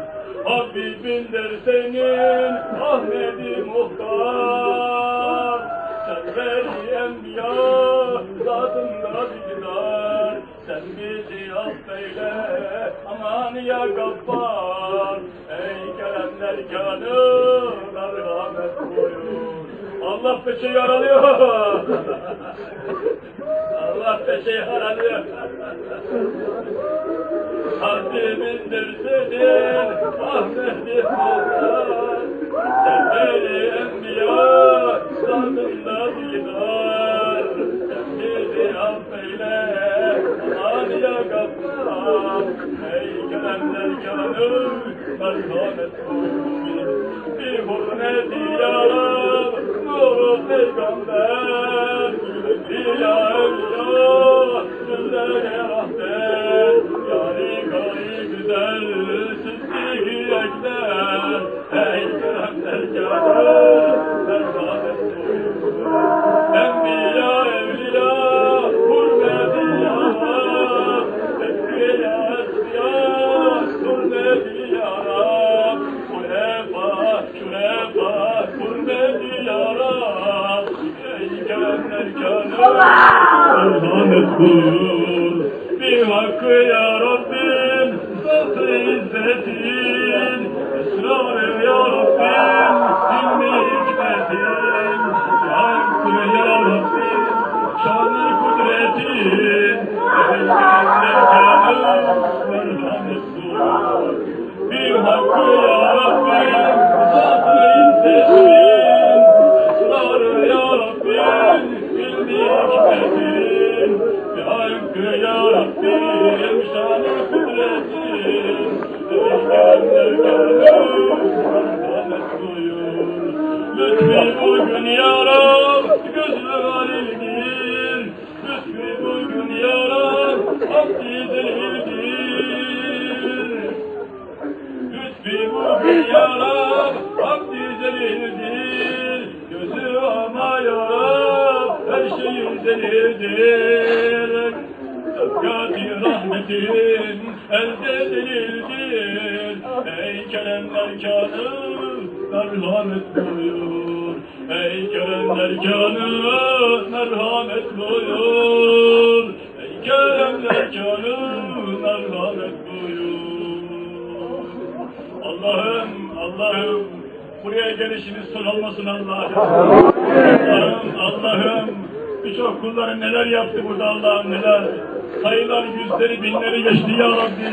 Speaker 1: Habibindir senin Ahmedi Muhtar. Serveri enbiya zatında vicdar Sen bizi affeyle aman ya gaffar Ey keremler kanı merhamet buyur Allah peşi yaralıyor <laughs> Allah peşi yaralıyor Habibimindir senin Ahmet'i Sultan Seferi enbiya Zatında didar Sen bizi affeyle Aman ya gaffar. Ey keremler kanı Merhamet buyur bir hürmeti yarar, nuru peygamber, ya evliya, güzele merhamet buyur. Bir hakkı ya Rabbim, zatı izzetin, esrarı ya Rabbim, ilmi hikmetin, kudretin, Allah'ım. Birçok kulların neler yaptı burada Allah'ım neler. Sayılar yüzleri binleri geçti ya Rabbi.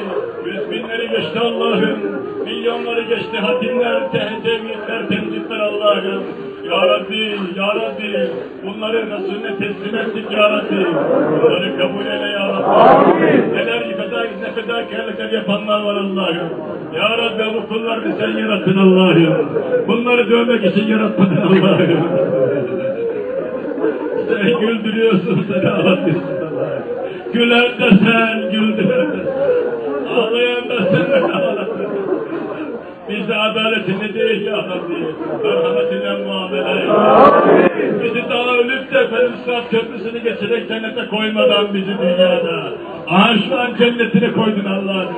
Speaker 1: Yüz binleri geçti Allah'ım. Milyonları geçti hatimler, tehtemizler, temcitler Allah'ım. Ya Rabbi, Ya Rabbi, bunları Resulüne teslim ettik Ya Rabbi. Bunları kabul eyle Ya Rabbi. Neler ne fedakarlıklar yapanlar var Allah'ım. Ya Rabbi bu kullarını sen yarattın Allah'ım. Bunları dövmek için yaratmadın Allah'ım. Sen güldürüyorsun, sen ağlatıyorsun Allah'ım. Gülen de sen, güldüren de sen. Ağlayan da sen, ağlatan Bize adaletini değil ya Rabbi, merhametinden muamele. Bizi daha ölüp de efendim sırat köprüsünü geçerek cennete koymadan bizi dünyada. Aha şu an cennetine koydun Allah'ım.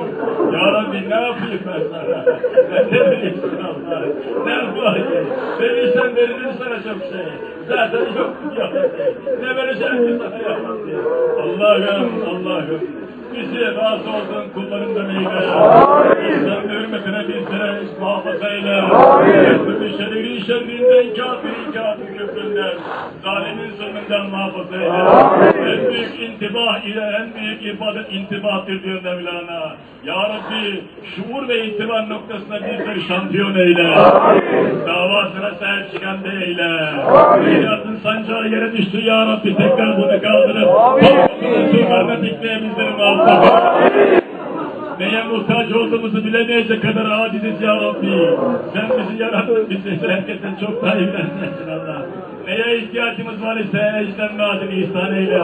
Speaker 1: Ya Rabbi ne yapayım ben sana? Ben ne verirsin Allah'ım? Ne yapayım? Verirsen verilir sana çok şey. Zaten yok ya Rabbi. Ne vereceğim ki sana ya Rabbi? Allah'ım, Allah'ım. Bizi razı olduğun kullarından eyle. Sen hürmetine bizlere muhafaza eyle. Bütün şerri şerrinden, kafiri kafir küfründen, zalimin zulmünden muhafaza eyle. En büyük intibah ile en büyük ibadet intibahtır diyor Mevlana. Ya Rabbi şuur ve intibah noktasında bizleri şampiyon eyle. Davasına sahip çıkan da eyle. Hayatın sancağı yere düştü ya Rabbi tekrar bunu kaldırıp. Toplumumuzun rahmetikliğe bizleri muhafaza eyle. Neye muhtaç olduğumuzu bilemeyecek kadar aciziz ya Rabbi. Sen bizi yarattın, bizi <laughs> herkesten çok daha iyi bilensin Allah. Neye ihtiyacımız var ise ecden vaadini ihsan eyle.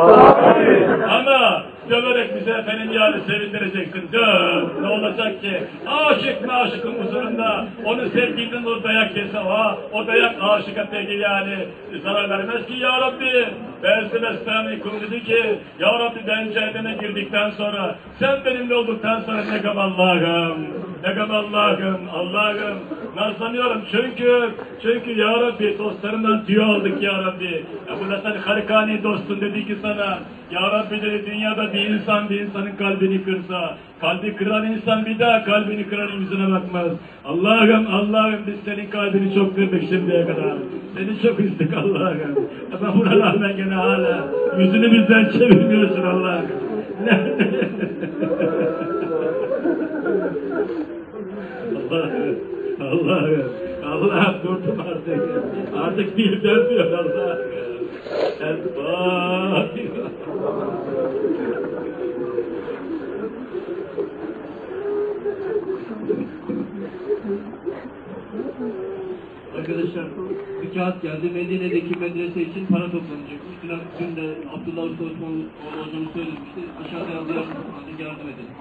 Speaker 1: Ama döverek bize efendim yani sevindireceksin. Döv. Ne olacak ki? Aşık mı aşıkın huzurunda? Onu sevdiğinden o dayak yese o, o dayak aşıka peki yani zarar vermez ki ya Rabbi. Belki Bestami Kum dedi ki Ya Rabbi ben cehenneme girdikten sonra sen benimle olduktan sonra ne gam Allah'ım ne gam Allah'ım Allah'ım nazlanıyorum çünkü çünkü Ya Rabbi dostlarından tüy aldık Ya Rabbi Ebu Hasan Harikani dostun dedi ki sana Ya Rabbi dedi dünyada bir insan bir insanın kalbini kırsa kalbi kıran insan bir daha kalbini kıran yüzüne bakmaz. Allah'ım Allah'ım biz senin kalbini çok kırdık şimdiye kadar. Seni çok üzdük Allah'ım. Ama buna rağmen gene hala yüzünü bizden çevirmiyorsun Allah'ım. <laughs> Allah'ım Allah'ım Allah'ım durdum artık artık bir dönmüyor Allah'ım El Fatiha
Speaker 3: Arkadaşlar bir kağıt geldi. Medine'deki medrese için para toplanacakmış. Dün, dün de Abdullah Usta Osmanoğlu hocamız söylemişti. Aşağıda yazdığı yardım, edelim.